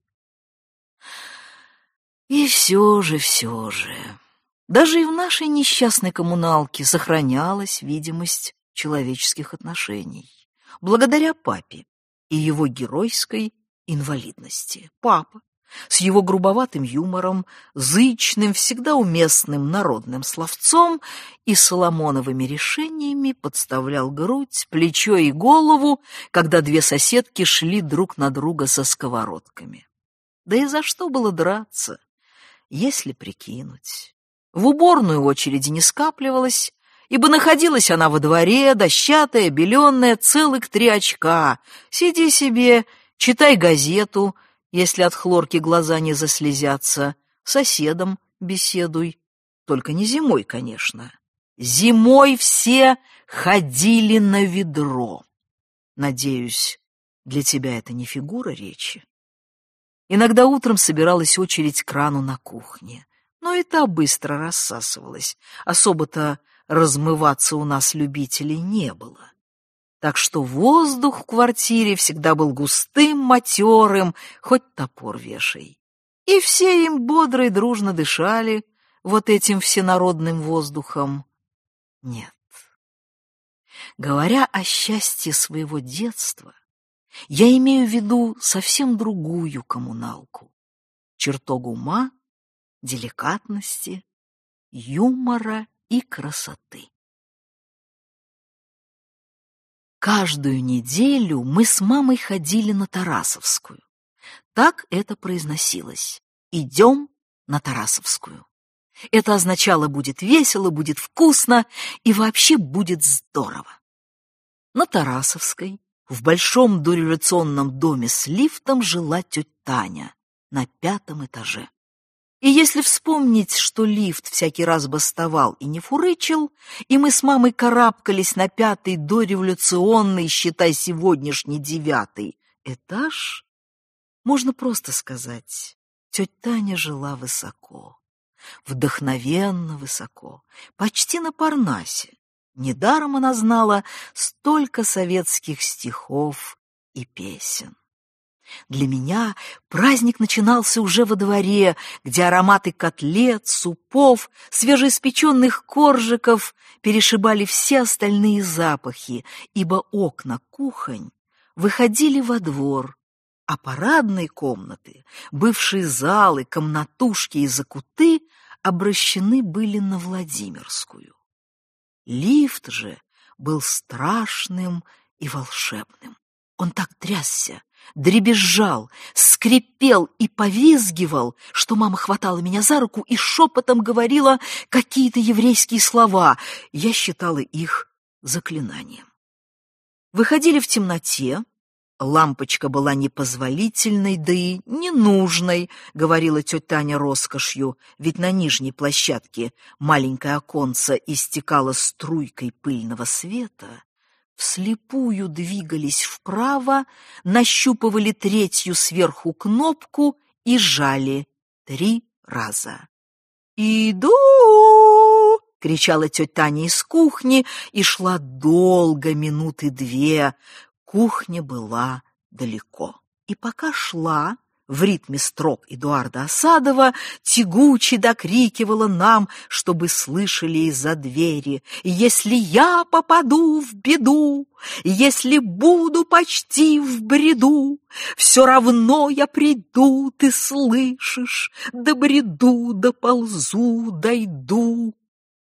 И все же, все же, даже и в нашей несчастной коммуналке сохранялась видимость человеческих отношений, благодаря папе и его геройской инвалидности. Папа с его грубоватым юмором, зычным, всегда уместным народным словцом и соломоновыми решениями подставлял грудь, плечо и голову, когда две соседки шли друг на друга со сковородками. Да и за что было драться, если прикинуть? В уборную очереди не скапливалось, ибо находилась она во дворе, дощатая, беленная, целых три очка. Сиди себе, читай газету — если от хлорки глаза не заслезятся, соседом беседуй. Только не зимой, конечно. Зимой все ходили на ведро. Надеюсь, для тебя это не фигура речи. Иногда утром собиралась очередь к крану на кухне, но и та быстро рассасывалась. Особо-то размываться у нас любителей не было так что воздух в квартире всегда был густым, матерым, хоть топор вешай. И все им бодро и дружно дышали вот этим всенародным воздухом. Нет. Говоря о счастье своего детства, я имею в виду совсем другую коммуналку. Чертог ума, деликатности, юмора и красоты. Каждую неделю мы с мамой ходили на Тарасовскую. Так это произносилось. Идем на Тарасовскую. Это означало будет весело, будет вкусно и вообще будет здорово. На Тарасовской, в большом дореволюционном доме с лифтом жила тетя Таня на пятом этаже. И если вспомнить, что лифт всякий раз бастовал и не фурычил, и мы с мамой карабкались на пятый дореволюционный, считай, сегодняшний девятый этаж, можно просто сказать, тетя Таня жила высоко, вдохновенно высоко, почти на Парнасе. Недаром она знала столько советских стихов и песен. Для меня праздник начинался уже во дворе, где ароматы котлет, супов, свежеиспеченных коржиков перешибали все остальные запахи, ибо окна кухонь выходили во двор, а парадные комнаты, бывшие залы, комнатушки и закуты обращены были на Владимирскую. Лифт же был страшным и волшебным. Он так трясся, дребезжал, скрипел и повизгивал, что мама хватала меня за руку и шепотом говорила какие-то еврейские слова. Я считала их заклинанием. Выходили в темноте, Лампочка была непозволительной, да и ненужной, говорила тетя Таня роскошью, ведь на нижней площадке маленькое оконце истекало струйкой пыльного света, вслепую двигались вправо, нащупывали третью сверху кнопку и жали три раза. «Иду!» — кричала тетя Таня из кухни и шла долго, минуты две. Кухня была далеко. И пока шла, в ритме строк Эдуарда Осадова тягуче докрикивала нам, чтобы слышали из-за двери. «Если я попаду в беду, если буду почти в бреду, все равно я приду, ты слышишь, до бреду, доползу, дойду».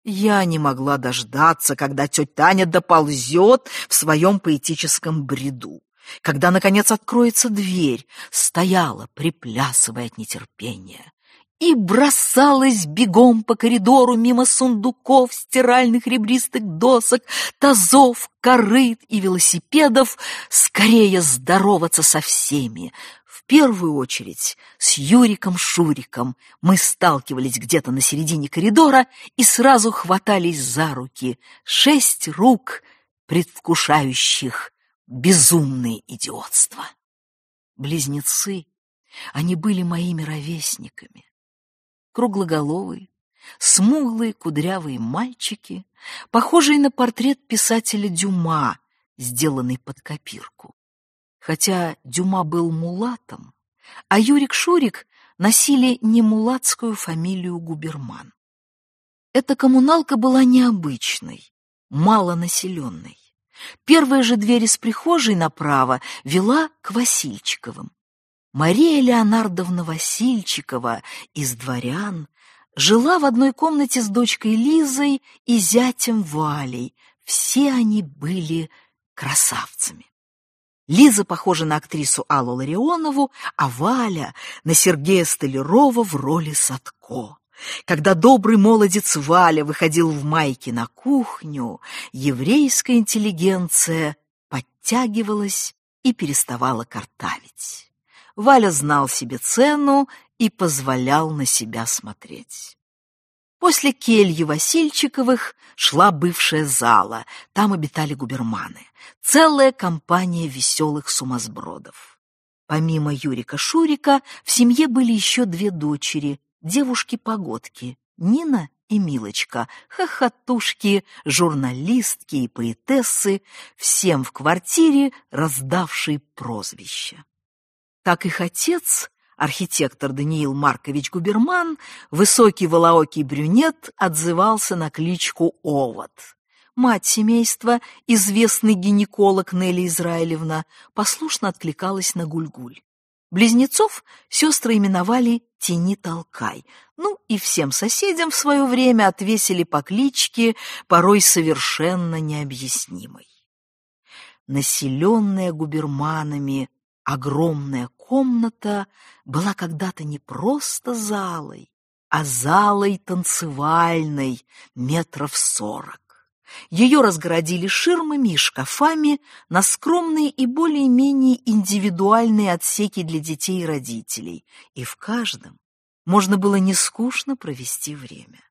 Я не могла дождаться, когда тетя Таня доползет в своем поэтическом бреду. Когда, наконец, откроется дверь, стояла, приплясывая от нетерпения, и бросалась бегом по коридору мимо сундуков, стиральных ребристых досок, тазов, корыт и велосипедов, скорее здороваться со всеми. В первую очередь с Юриком Шуриком мы сталкивались где-то на середине коридора и сразу хватались за руки. Шесть рук, предвкушающих безумное идиотство. Близнецы, они были моими ровесниками круглоголовые, смуглые кудрявые мальчики, похожие на портрет писателя Дюма, сделанный под копирку. Хотя Дюма был мулатом, а Юрик-Шурик носили не мулатскую фамилию Губерман. Эта коммуналка была необычной, малонаселенной. Первая же дверь из прихожей направо вела к Васильчиковым. Мария Леонардовна Васильчикова из дворян жила в одной комнате с дочкой Лизой и зятем Валей. Все они были красавцами. Лиза похожа на актрису Аллу Ларионову, а Валя — на Сергея Столярова в роли Садко. Когда добрый молодец Валя выходил в майке на кухню, еврейская интеллигенция подтягивалась и переставала картавить. Валя знал себе цену и позволял на себя смотреть. После кельи Васильчиковых шла бывшая зала, там обитали губерманы, целая компания веселых сумасбродов. Помимо Юрика-Шурика в семье были еще две дочери, девушки-погодки, Нина и Милочка, хохотушки, журналистки и поэтессы, всем в квартире раздавшие прозвища. Как их отец, архитектор Даниил Маркович Губерман, высокий волоокий брюнет, отзывался на кличку Овод. Мать семейства, известный гинеколог Нелли Израилевна, послушно откликалась на Гульгуль. Близнецов сестры именовали «Тяни-толкай», ну и всем соседям в свое время отвесили по кличке, порой совершенно необъяснимой. Населенная губерманами, Огромная комната была когда-то не просто залой, а залой танцевальной метров сорок. Ее разгородили ширмами и шкафами на скромные и более-менее индивидуальные отсеки для детей и родителей, и в каждом можно было нескучно провести время.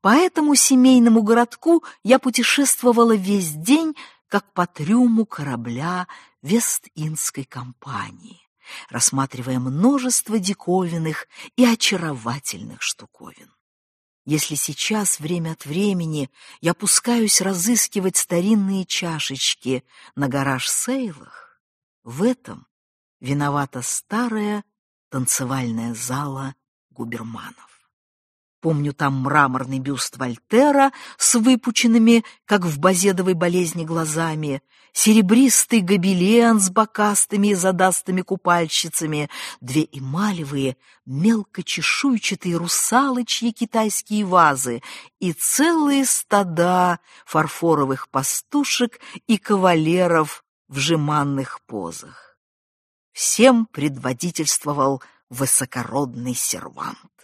По этому семейному городку я путешествовала весь день, как по трюму корабля Вест-Индской компании, рассматривая множество диковинных и очаровательных штуковин. Если сейчас, время от времени, я пускаюсь разыскивать старинные чашечки на гараж-сейлах, в этом виновата старая танцевальная зала губерманов. Помню там мраморный бюст Вольтера с выпученными, как в базедовой болезни, глазами, серебристый гобелен с бокастыми и задастыми купальщицами, две эмалевые, мелкочешуйчатые русалочьи китайские вазы и целые стада фарфоровых пастушек и кавалеров в жеманных позах. Всем предводительствовал высокородный сервант.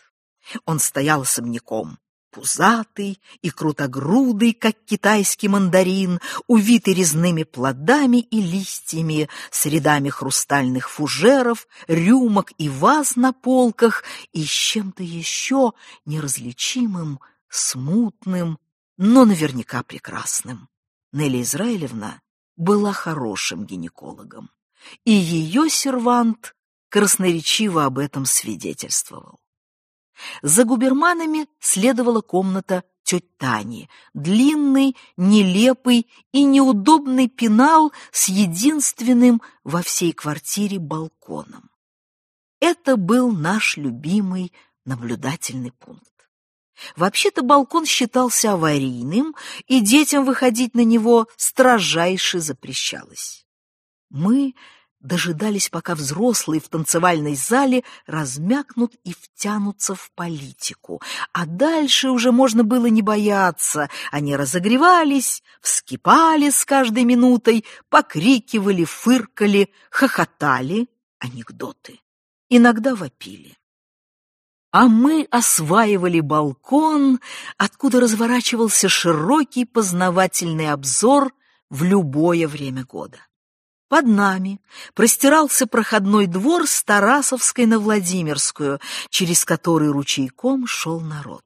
Он стоял особняком, пузатый и крутогрудый, как китайский мандарин, увитый резными плодами и листьями, с рядами хрустальных фужеров, рюмок и ваз на полках и с чем-то еще неразличимым, смутным, но наверняка прекрасным. Нелли Израилевна была хорошим гинекологом, и ее сервант красноречиво об этом свидетельствовал. За губерманами следовала комната тети Тани, длинный, нелепый и неудобный пенал с единственным во всей квартире балконом. Это был наш любимый наблюдательный пункт. Вообще-то балкон считался аварийным, и детям выходить на него строжайше запрещалось. Мы дожидались, пока взрослые в танцевальной зале размякнут и втянутся в политику. А дальше уже можно было не бояться. Они разогревались, вскипали с каждой минутой, покрикивали, фыркали, хохотали анекдоты. Иногда вопили. А мы осваивали балкон, откуда разворачивался широкий познавательный обзор в любое время года. Под нами простирался проходной двор с Тарасовской на Владимирскую, через который ручейком шел народ.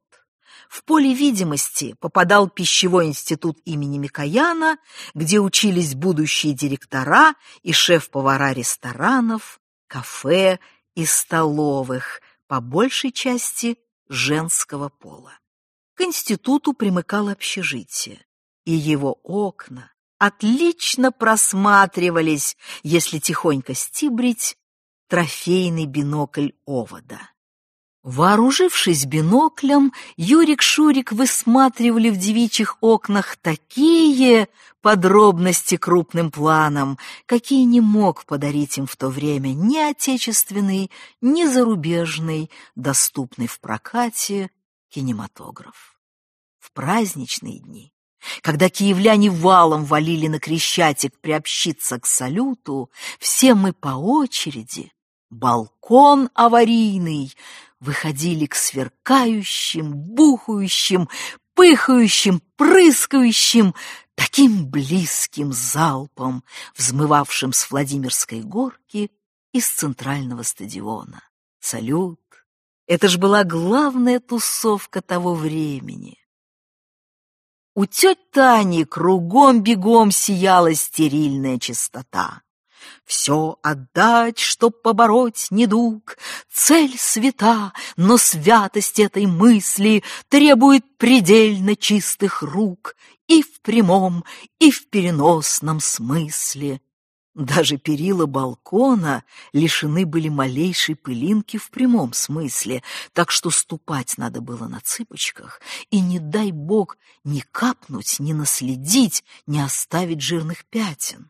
В поле видимости попадал пищевой институт имени Микояна, где учились будущие директора и шеф-повара ресторанов, кафе и столовых, по большей части женского пола. К институту примыкало общежитие, и его окна отлично просматривались, если тихонько стибрить, трофейный бинокль овода. Вооружившись биноклем, Юрик-Шурик высматривали в девичьих окнах такие подробности крупным планом, какие не мог подарить им в то время ни отечественный, ни зарубежный, доступный в прокате кинематограф. В праздничные дни когда киевляне валом валили на Крещатик приобщиться к салюту, все мы по очереди, балкон аварийный, выходили к сверкающим, бухающим, пыхающим, прыскающим, таким близким залпом, взмывавшим с Владимирской горки из центрального стадиона. Салют! Это ж была главная тусовка того времени. У тети Тани кругом-бегом сияла стерильная чистота. Все отдать, чтоб побороть недуг, цель свята, но святость этой мысли требует предельно чистых рук и в прямом, и в переносном смысле. Даже перила балкона лишены были малейшей пылинки в прямом смысле, так что ступать надо было на цыпочках, и не дай бог ни капнуть, ни наследить, ни оставить жирных пятен.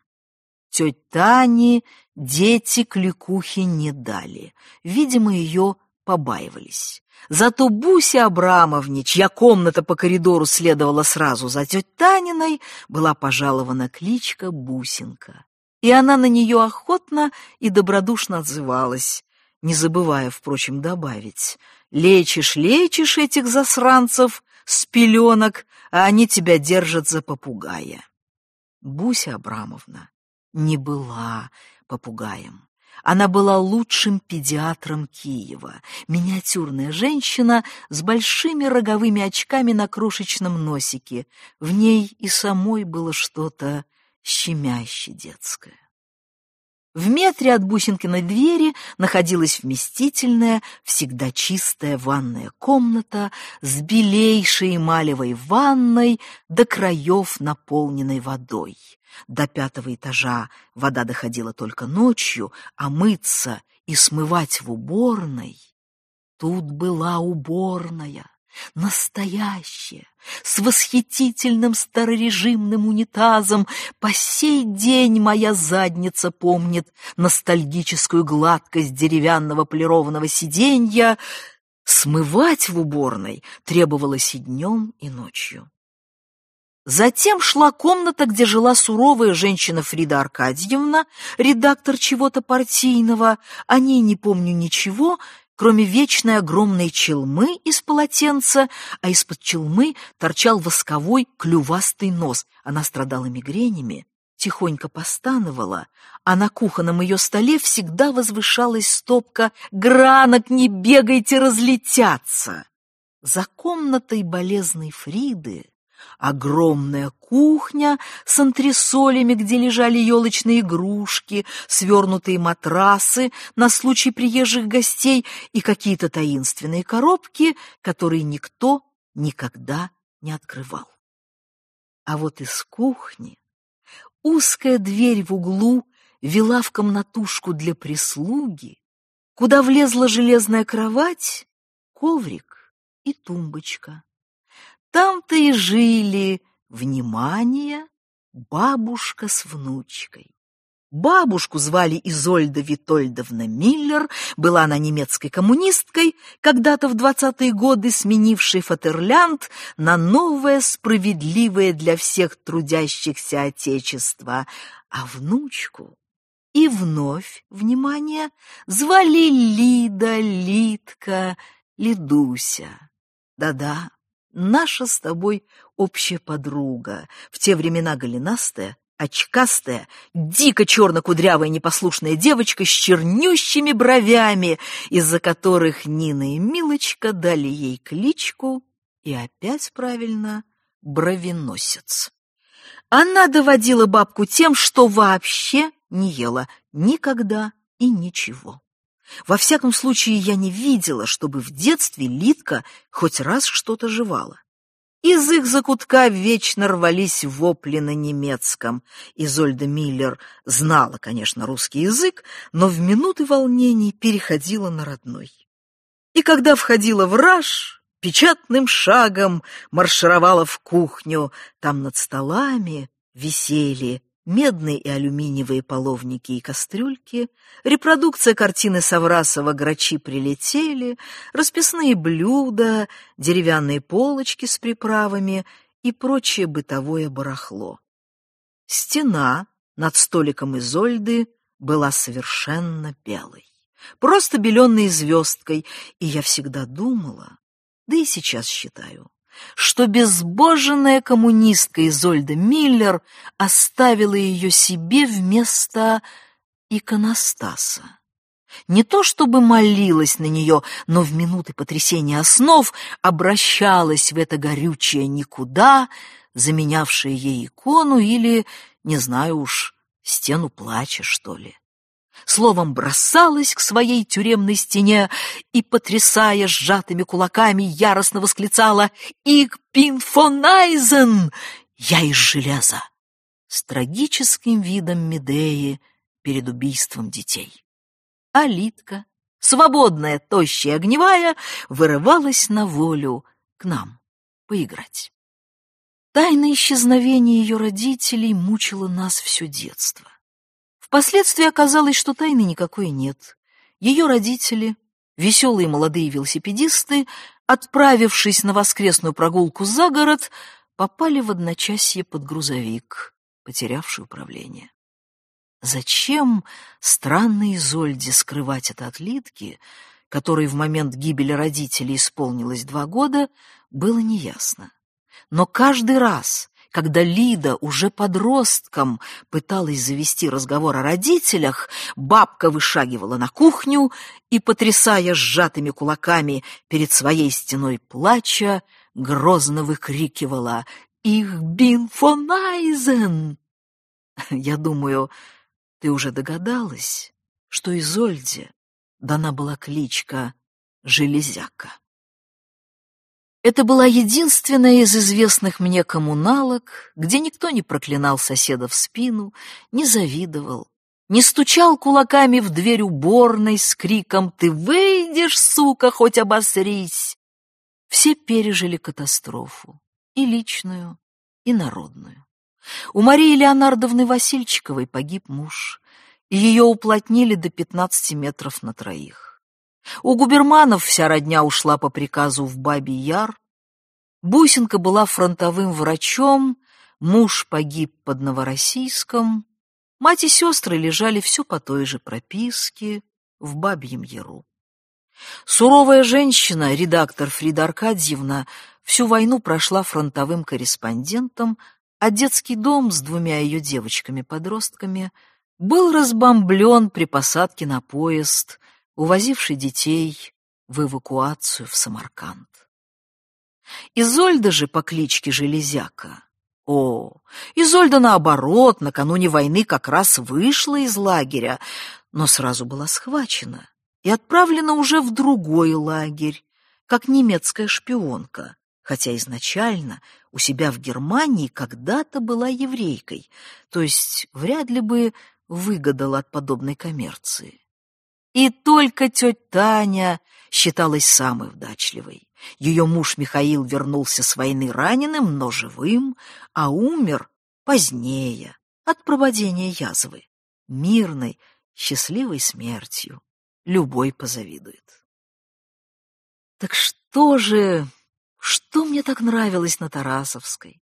Теть Тани дети кликухи не дали, видимо, ее побаивались. Зато Буся Абрамовне, чья комната по коридору следовала сразу за тетей Таниной, была пожалована кличка Бусинка и она на нее охотно и добродушно отзывалась, не забывая, впрочем, добавить, «Лечишь, лечишь этих засранцев с пеленок, а они тебя держат за попугая». Буся Абрамовна не была попугаем. Она была лучшим педиатром Киева, миниатюрная женщина с большими роговыми очками на крошечном носике. В ней и самой было что-то щемяще детское. В метре от Бусинкиной двери находилась вместительная, всегда чистая ванная комната с белейшей эмалевой ванной до краев, наполненной водой. До пятого этажа вода доходила только ночью, а мыться и смывать в уборной. Тут была уборная настоящее, с восхитительным старорежимным унитазом. По сей день моя задница помнит ностальгическую гладкость деревянного полированного сиденья. Смывать в уборной требовалось и днем, и ночью. Затем шла комната, где жила суровая женщина Фрида Аркадьевна, редактор чего-то партийного. О ней не помню ничего, кроме вечной огромной челмы из полотенца, а из-под челмы торчал восковой клювастый нос. Она страдала мигренями, тихонько постановала, а на кухонном ее столе всегда возвышалась стопка «Гранок, не бегайте, разлетятся!» За комнатой болезной Фриды Огромная кухня с антресолями, где лежали елочные игрушки, свернутые матрасы на случай приезжих гостей и какие-то таинственные коробки, которые никто никогда не открывал. А вот из кухни узкая дверь в углу вела в комнатушку для прислуги, куда влезла железная кровать, коврик и тумбочка. Там-то и жили, внимание, бабушка с внучкой. Бабушку звали Изольда Витольдовна Миллер, была она немецкой коммунисткой, когда-то в двадцатые годы сменившей Фатерлянд на новое справедливое для всех трудящихся Отечество, а внучку и вновь, внимание, звали Лида, Лидка, Лидуся. Да-да, наша с тобой общая подруга, в те времена голенастая, очкастая, дико черно-кудрявая непослушная девочка с чернющими бровями, из-за которых Нина и Милочка дали ей кличку, и опять правильно, бровеносец. Она доводила бабку тем, что вообще не ела никогда и ничего. Во всяком случае, я не видела, чтобы в детстве Литка хоть раз что-то жевала. Из их закутка вечно рвались вопли на немецком. Изольда Миллер знала, конечно, русский язык, но в минуты волнений переходила на родной. И когда входила в раж, печатным шагом маршировала в кухню. Там над столами висели медные и алюминиевые половники и кастрюльки, репродукция картины Саврасова «Грачи прилетели», расписные блюда, деревянные полочки с приправами и прочее бытовое барахло. Стена над столиком Изольды была совершенно белой, просто беленной звездкой, и я всегда думала, да и сейчас считаю, что безбоженная коммунистка Изольда Миллер оставила ее себе вместо иконостаса. Не то чтобы молилась на нее, но в минуты потрясения основ обращалась в это горючее никуда, заменявшее ей икону или, не знаю уж, стену плача, что ли словом бросалась к своей тюремной стене и, потрясая сжатыми кулаками, яростно восклицала «Их пинфонайзен! Я из железа!» с трагическим видом Медеи перед убийством детей. А Литка, свободная, тощая, огневая, вырывалась на волю к нам поиграть. Тайна исчезновения ее родителей мучила нас все детство. Впоследствии оказалось, что тайны никакой нет. Ее родители, веселые молодые велосипедисты, отправившись на воскресную прогулку за город, попали в одночасье под грузовик, потерявший управление. Зачем странной Изольде скрывать это от Литки, которой в момент гибели родителей исполнилось два года, было неясно. Но каждый раз, когда Лида уже подростком пыталась завести разговор о родителях, бабка вышагивала на кухню и, потрясая сжатыми кулаками перед своей стеной плача, грозно выкрикивала «Их бин фон Айзен!» Я думаю, ты уже догадалась, что Изольде дана была кличка Железяка. Это была единственная из известных мне коммуналок, где никто не проклинал соседа в спину, не завидовал, не стучал кулаками в дверь уборной с криком «Ты выйдешь, сука, хоть обосрись!» Все пережили катастрофу, и личную, и народную. У Марии Леонардовны Васильчиковой погиб муж, и ее уплотнили до 15 метров на троих. У губерманов вся родня ушла по приказу в Бабий Яр. Бусинка была фронтовым врачом, муж погиб под Новороссийском, мать и сестры лежали все по той же прописке в Бабьем Яру. Суровая женщина, редактор Фрида Аркадьевна, всю войну прошла фронтовым корреспондентом, а детский дом с двумя ее девочками-подростками был разбомблен при посадке на поезд — увозивший детей в эвакуацию в Самарканд. Изольда же по кличке Железяка. О, Изольда, наоборот, накануне войны как раз вышла из лагеря, но сразу была схвачена и отправлена уже в другой лагерь, как немецкая шпионка, хотя изначально у себя в Германии когда-то была еврейкой, то есть вряд ли бы выгадала от подобной коммерции. И только тетя Таня считалась самой удачливой. Ее муж Михаил вернулся с войны раненым, но живым, а умер позднее, от прободения язвы. мирной, счастливой смертью. Любой позавидует. Так что же, что мне так нравилось на Тарасовской?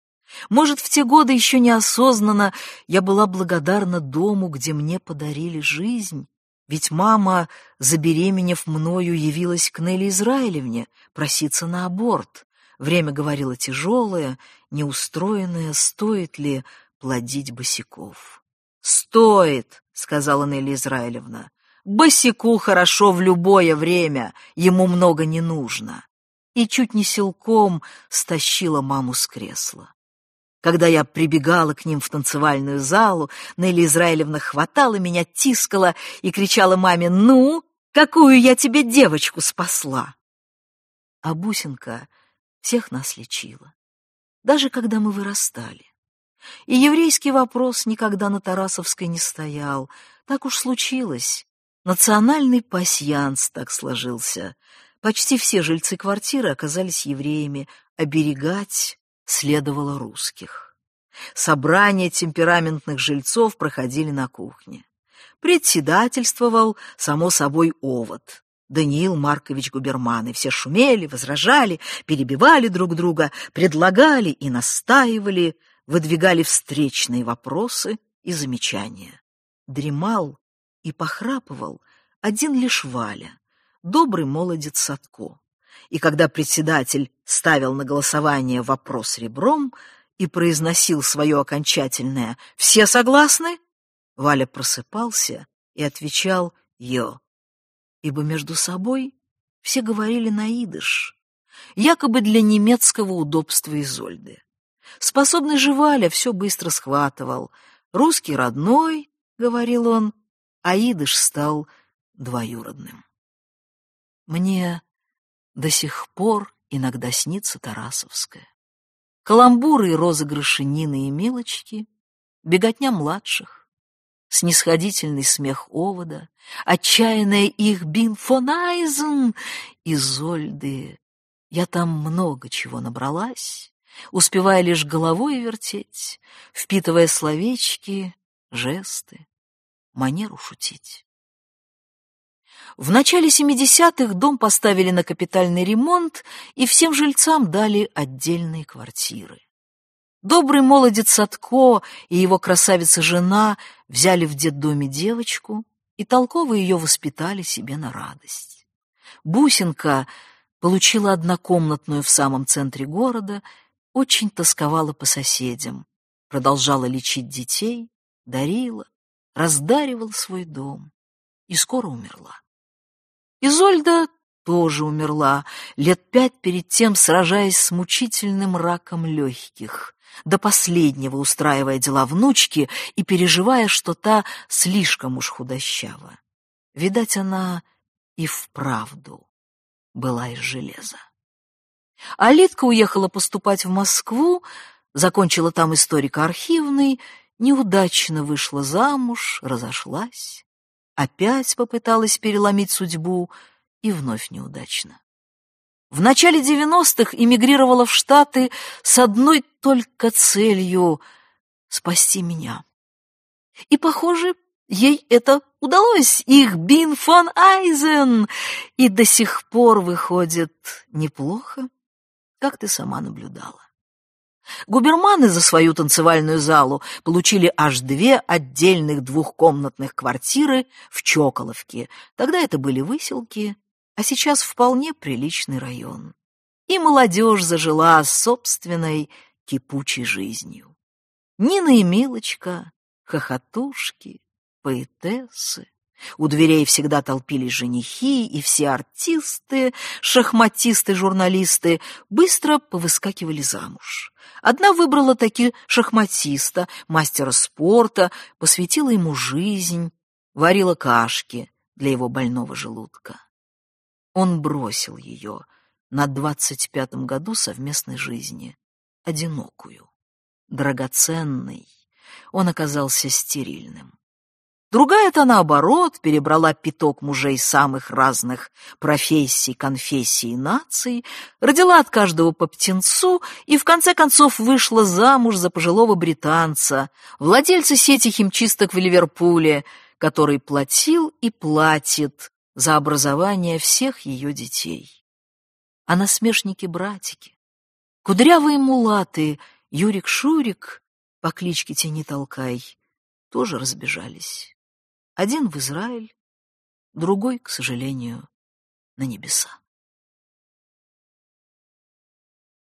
Может, в те годы еще неосознанно я была благодарна дому, где мне подарили жизнь? Ведь мама, забеременев мною, явилась к Нелли Израилевне проситься на аборт. Время говорило тяжелое, неустроенное, стоит ли плодить босиков. «Стоит», — сказала Нелли Израилевна. «Босику хорошо в любое время, ему много не нужно». И чуть не силком стащила маму с кресла. Когда я прибегала к ним в танцевальную залу, Нелли Израилевна хватала меня, тискала и кричала маме «Ну, какую я тебе девочку спасла!» А бусинка всех нас лечила, даже когда мы вырастали. И еврейский вопрос никогда на Тарасовской не стоял. Так уж случилось. Национальный пасьянс так сложился. Почти все жильцы квартиры оказались евреями, оберегать следовало русских. Собрания темпераментных жильцов проходили на кухне. Председательствовал, само собой, овод. Даниил Маркович Губерман, и все шумели, возражали, перебивали друг друга, предлагали и настаивали, выдвигали встречные вопросы и замечания. Дремал и похрапывал один лишь Валя, добрый молодец Садко и когда председатель ставил на голосование вопрос ребром и произносил свое окончательное «Все согласны?», Валя просыпался и отвечал «Йо», ибо между собой все говорили на идыш, якобы для немецкого удобства Изольды. Способный же Валя все быстро схватывал. «Русский родной», — говорил он, а идыш стал двоюродным. Мне до сих пор иногда снится Тарасовская. Каламбуры и розыгрыши Нины и Милочки, беготня младших, снисходительный смех овода, отчаянная их Бин фон Айзен, Изольды. Я там много чего набралась, успевая лишь головой вертеть, впитывая словечки, жесты, манеру шутить. В начале 70-х дом поставили на капитальный ремонт и всем жильцам дали отдельные квартиры. Добрый молодец Садко и его красавица-жена взяли в детдоме девочку и толково ее воспитали себе на радость. Бусинка получила однокомнатную в самом центре города, очень тосковала по соседям, продолжала лечить детей, дарила, раздаривала свой дом и скоро умерла. Изольда тоже умерла, лет пять перед тем сражаясь с мучительным раком легких, до последнего устраивая дела внучки и переживая, что та слишком уж худощава. Видать, она и вправду была из железа. А Литка уехала поступать в Москву, закончила там историко-архивный, неудачно вышла замуж, разошлась опять попыталась переломить судьбу и вновь неудачно. В начале 90-х эмигрировала в Штаты с одной только целью — спасти меня. И, похоже, ей это удалось, их Бин фон Айзен, и до сих пор выходит неплохо, как ты сама наблюдала. Губерманы за свою танцевальную залу получили аж две отдельных двухкомнатных квартиры в Чоколовке. Тогда это были выселки, а сейчас вполне приличный район. И молодежь зажила собственной кипучей жизнью. Нина и Милочка, хохотушки, поэтессы, у дверей всегда толпились женихи, и все артисты, шахматисты, журналисты быстро повыскакивали замуж. Одна выбрала таки шахматиста, мастера спорта, посвятила ему жизнь, варила кашки для его больного желудка. Он бросил ее на двадцать пятом году совместной жизни, одинокую, драгоценной. Он оказался стерильным. Другая-то, наоборот, перебрала пяток мужей самых разных профессий, конфессий и наций, родила от каждого по птенцу и, в конце концов, вышла замуж за пожилого британца, владельца сети химчисток в Ливерпуле, который платил и платит за образование всех ее детей. А насмешники-братики, кудрявые мулаты, Юрик-Шурик по кличке Тени Толкай, тоже разбежались. Один в Израиль, другой, к сожалению, на небеса.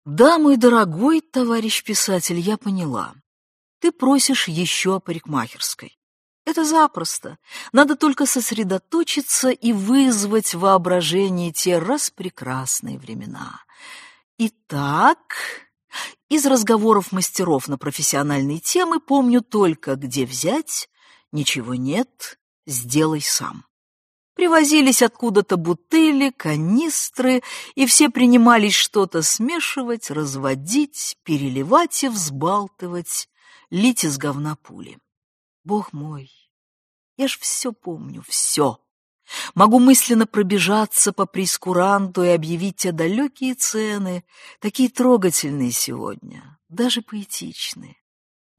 Да, мой дорогой товарищ писатель, я поняла. Ты просишь еще о парикмахерской. Это запросто. Надо только сосредоточиться и вызвать в воображении те распрекрасные времена. Итак, из разговоров мастеров на профессиональные темы помню только, где взять, ничего нет, сделай сам. Привозились откуда-то бутыли, канистры, и все принимались что-то смешивать, разводить, переливать и взбалтывать, лить из говна пули. Бог мой, я ж все помню, все. Могу мысленно пробежаться по прескуранту и объявить те далекие цены, такие трогательные сегодня, даже поэтичные.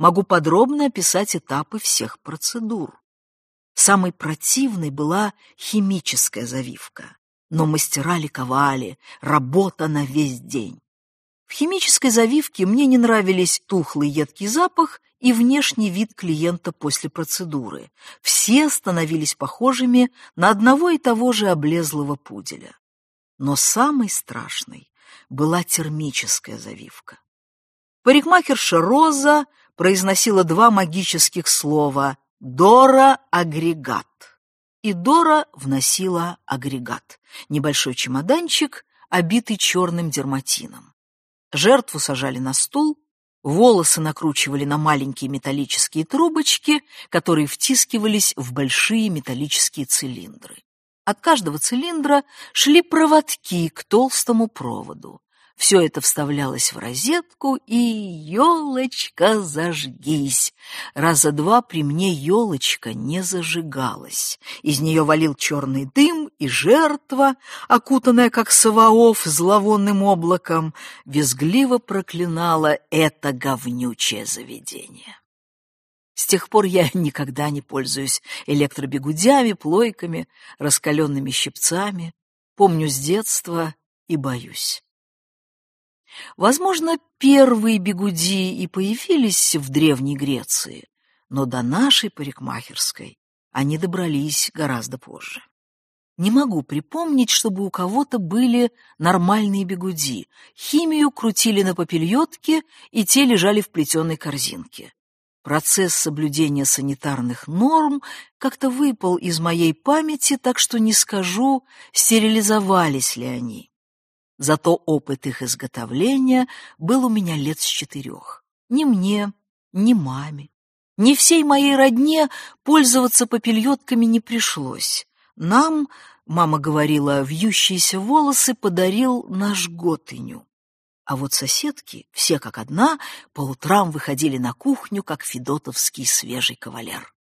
Могу подробно описать этапы всех процедур. Самой противной была химическая завивка, но мастера ликовали, работа на весь день. В химической завивке мне не нравились тухлый едкий запах и внешний вид клиента после процедуры. Все становились похожими на одного и того же облезлого пуделя. Но самой страшной была термическая завивка. Парикмахерша Роза произносила два магических слова «Дора-агрегат». И Дора вносила агрегат, небольшой чемоданчик, обитый черным дерматином. Жертву сажали на стул, волосы накручивали на маленькие металлические трубочки, которые втискивались в большие металлические цилиндры. От каждого цилиндра шли проводки к толстому проводу. Все это вставлялось в розетку, и елочка зажгись. Раза два при мне елочка не зажигалась. Из нее валил черный дым, и жертва, окутанная, как Саваоф, зловонным облаком, визгливо проклинала это говнючее заведение. С тех пор я никогда не пользуюсь электробегудями, плойками, раскаленными щипцами. Помню с детства и боюсь. Возможно, первые бегуди и появились в Древней Греции, но до нашей парикмахерской они добрались гораздо позже. Не могу припомнить, чтобы у кого-то были нормальные бегуди. Химию крутили на попельотке, и те лежали в плетеной корзинке. Процесс соблюдения санитарных норм как-то выпал из моей памяти, так что не скажу, стерилизовались ли они. Зато опыт их изготовления был у меня лет с четырех. Ни мне, ни маме, ни всей моей родне пользоваться попельотками не пришлось. Нам, мама говорила, вьющиеся волосы подарил наш Готыню. А вот соседки, все как одна, по утрам выходили на кухню, как федотовский свежий кавалер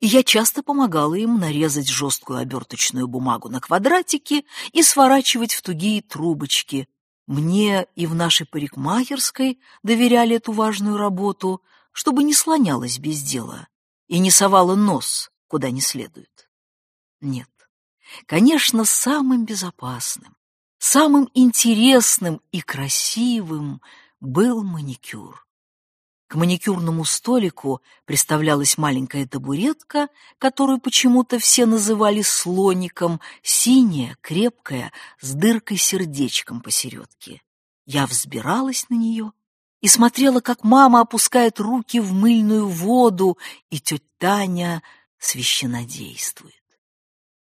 и я часто помогала им нарезать жесткую оберточную бумагу на квадратики и сворачивать в тугие трубочки. Мне и в нашей парикмахерской доверяли эту важную работу, чтобы не слонялась без дела и не совала нос куда не следует. Нет, конечно, самым безопасным, самым интересным и красивым был маникюр. К маникюрному столику приставлялась маленькая табуретка, которую почему-то все называли слоником, синяя, крепкая, с дыркой-сердечком посередке. Я взбиралась на нее и смотрела, как мама опускает руки в мыльную воду, и тетя Таня священодействует.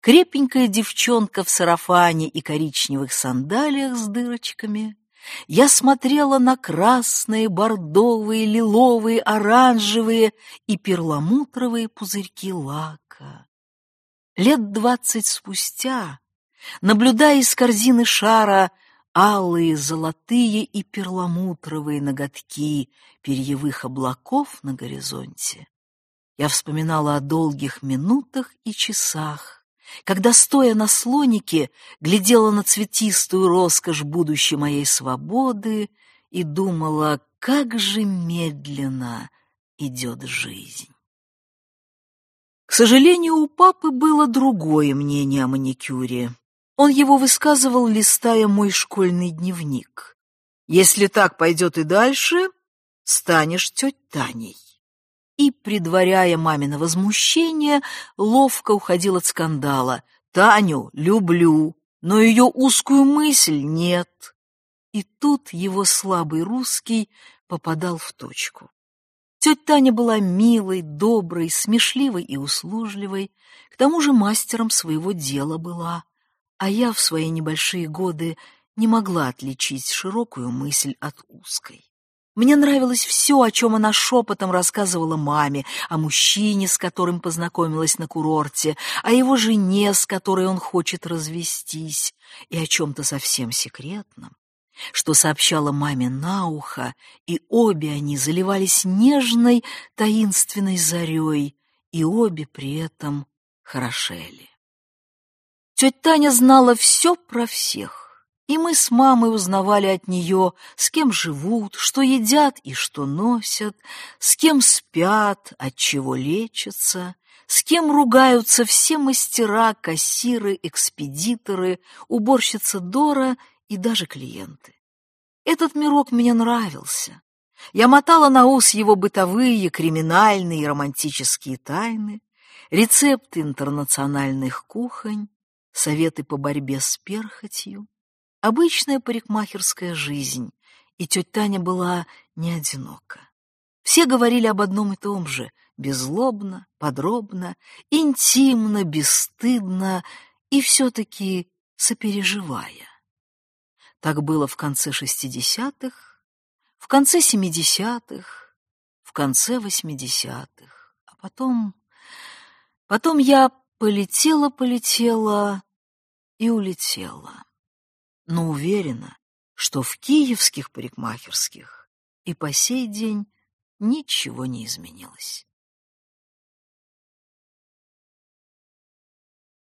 Крепенькая девчонка в сарафане и коричневых сандалиях с дырочками я смотрела на красные, бордовые, лиловые, оранжевые и перламутровые пузырьки лака. Лет двадцать спустя, наблюдая из корзины шара алые, золотые и перламутровые ноготки перьевых облаков на горизонте, Я вспоминала о долгих минутах и часах, когда, стоя на слонике, глядела на цветистую роскошь будущей моей свободы и думала, как же медленно идет жизнь. К сожалению, у папы было другое мнение о маникюре. Он его высказывал, листая мой школьный дневник. «Если так пойдет и дальше, станешь тетей Таней». И, предваряя мамино возмущение, ловко уходил от скандала. «Таню люблю, но ее узкую мысль нет». И тут его слабый русский попадал в точку. Тетя Таня была милой, доброй, смешливой и услужливой, к тому же мастером своего дела была, а я в свои небольшие годы не могла отличить широкую мысль от узкой. Мне нравилось все, о чем она шепотом рассказывала маме, о мужчине, с которым познакомилась на курорте, о его жене, с которой он хочет развестись, и о чем-то совсем секретном, что сообщала маме на ухо, и обе они заливались нежной, таинственной зарей, и обе при этом хорошели. Тетя Таня знала все про всех, и мы с мамой узнавали от нее, с кем живут, что едят и что носят, с кем спят, от чего лечатся, с кем ругаются все мастера, кассиры, экспедиторы, уборщица Дора и даже клиенты. Этот мирок мне нравился. Я мотала на ус его бытовые, криминальные и романтические тайны, рецепты интернациональных кухонь, советы по борьбе с перхотью, обычная парикмахерская жизнь, и тетя Таня была не одинока. Все говорили об одном и том же — беззлобно, подробно, интимно, бесстыдно и все-таки сопереживая. Так было в конце шестидесятых, в конце семидесятых, в конце восьмидесятых, а потом... Потом я полетела-полетела и улетела. Но уверена, что в киевских парикмахерских и по сей день ничего не изменилось.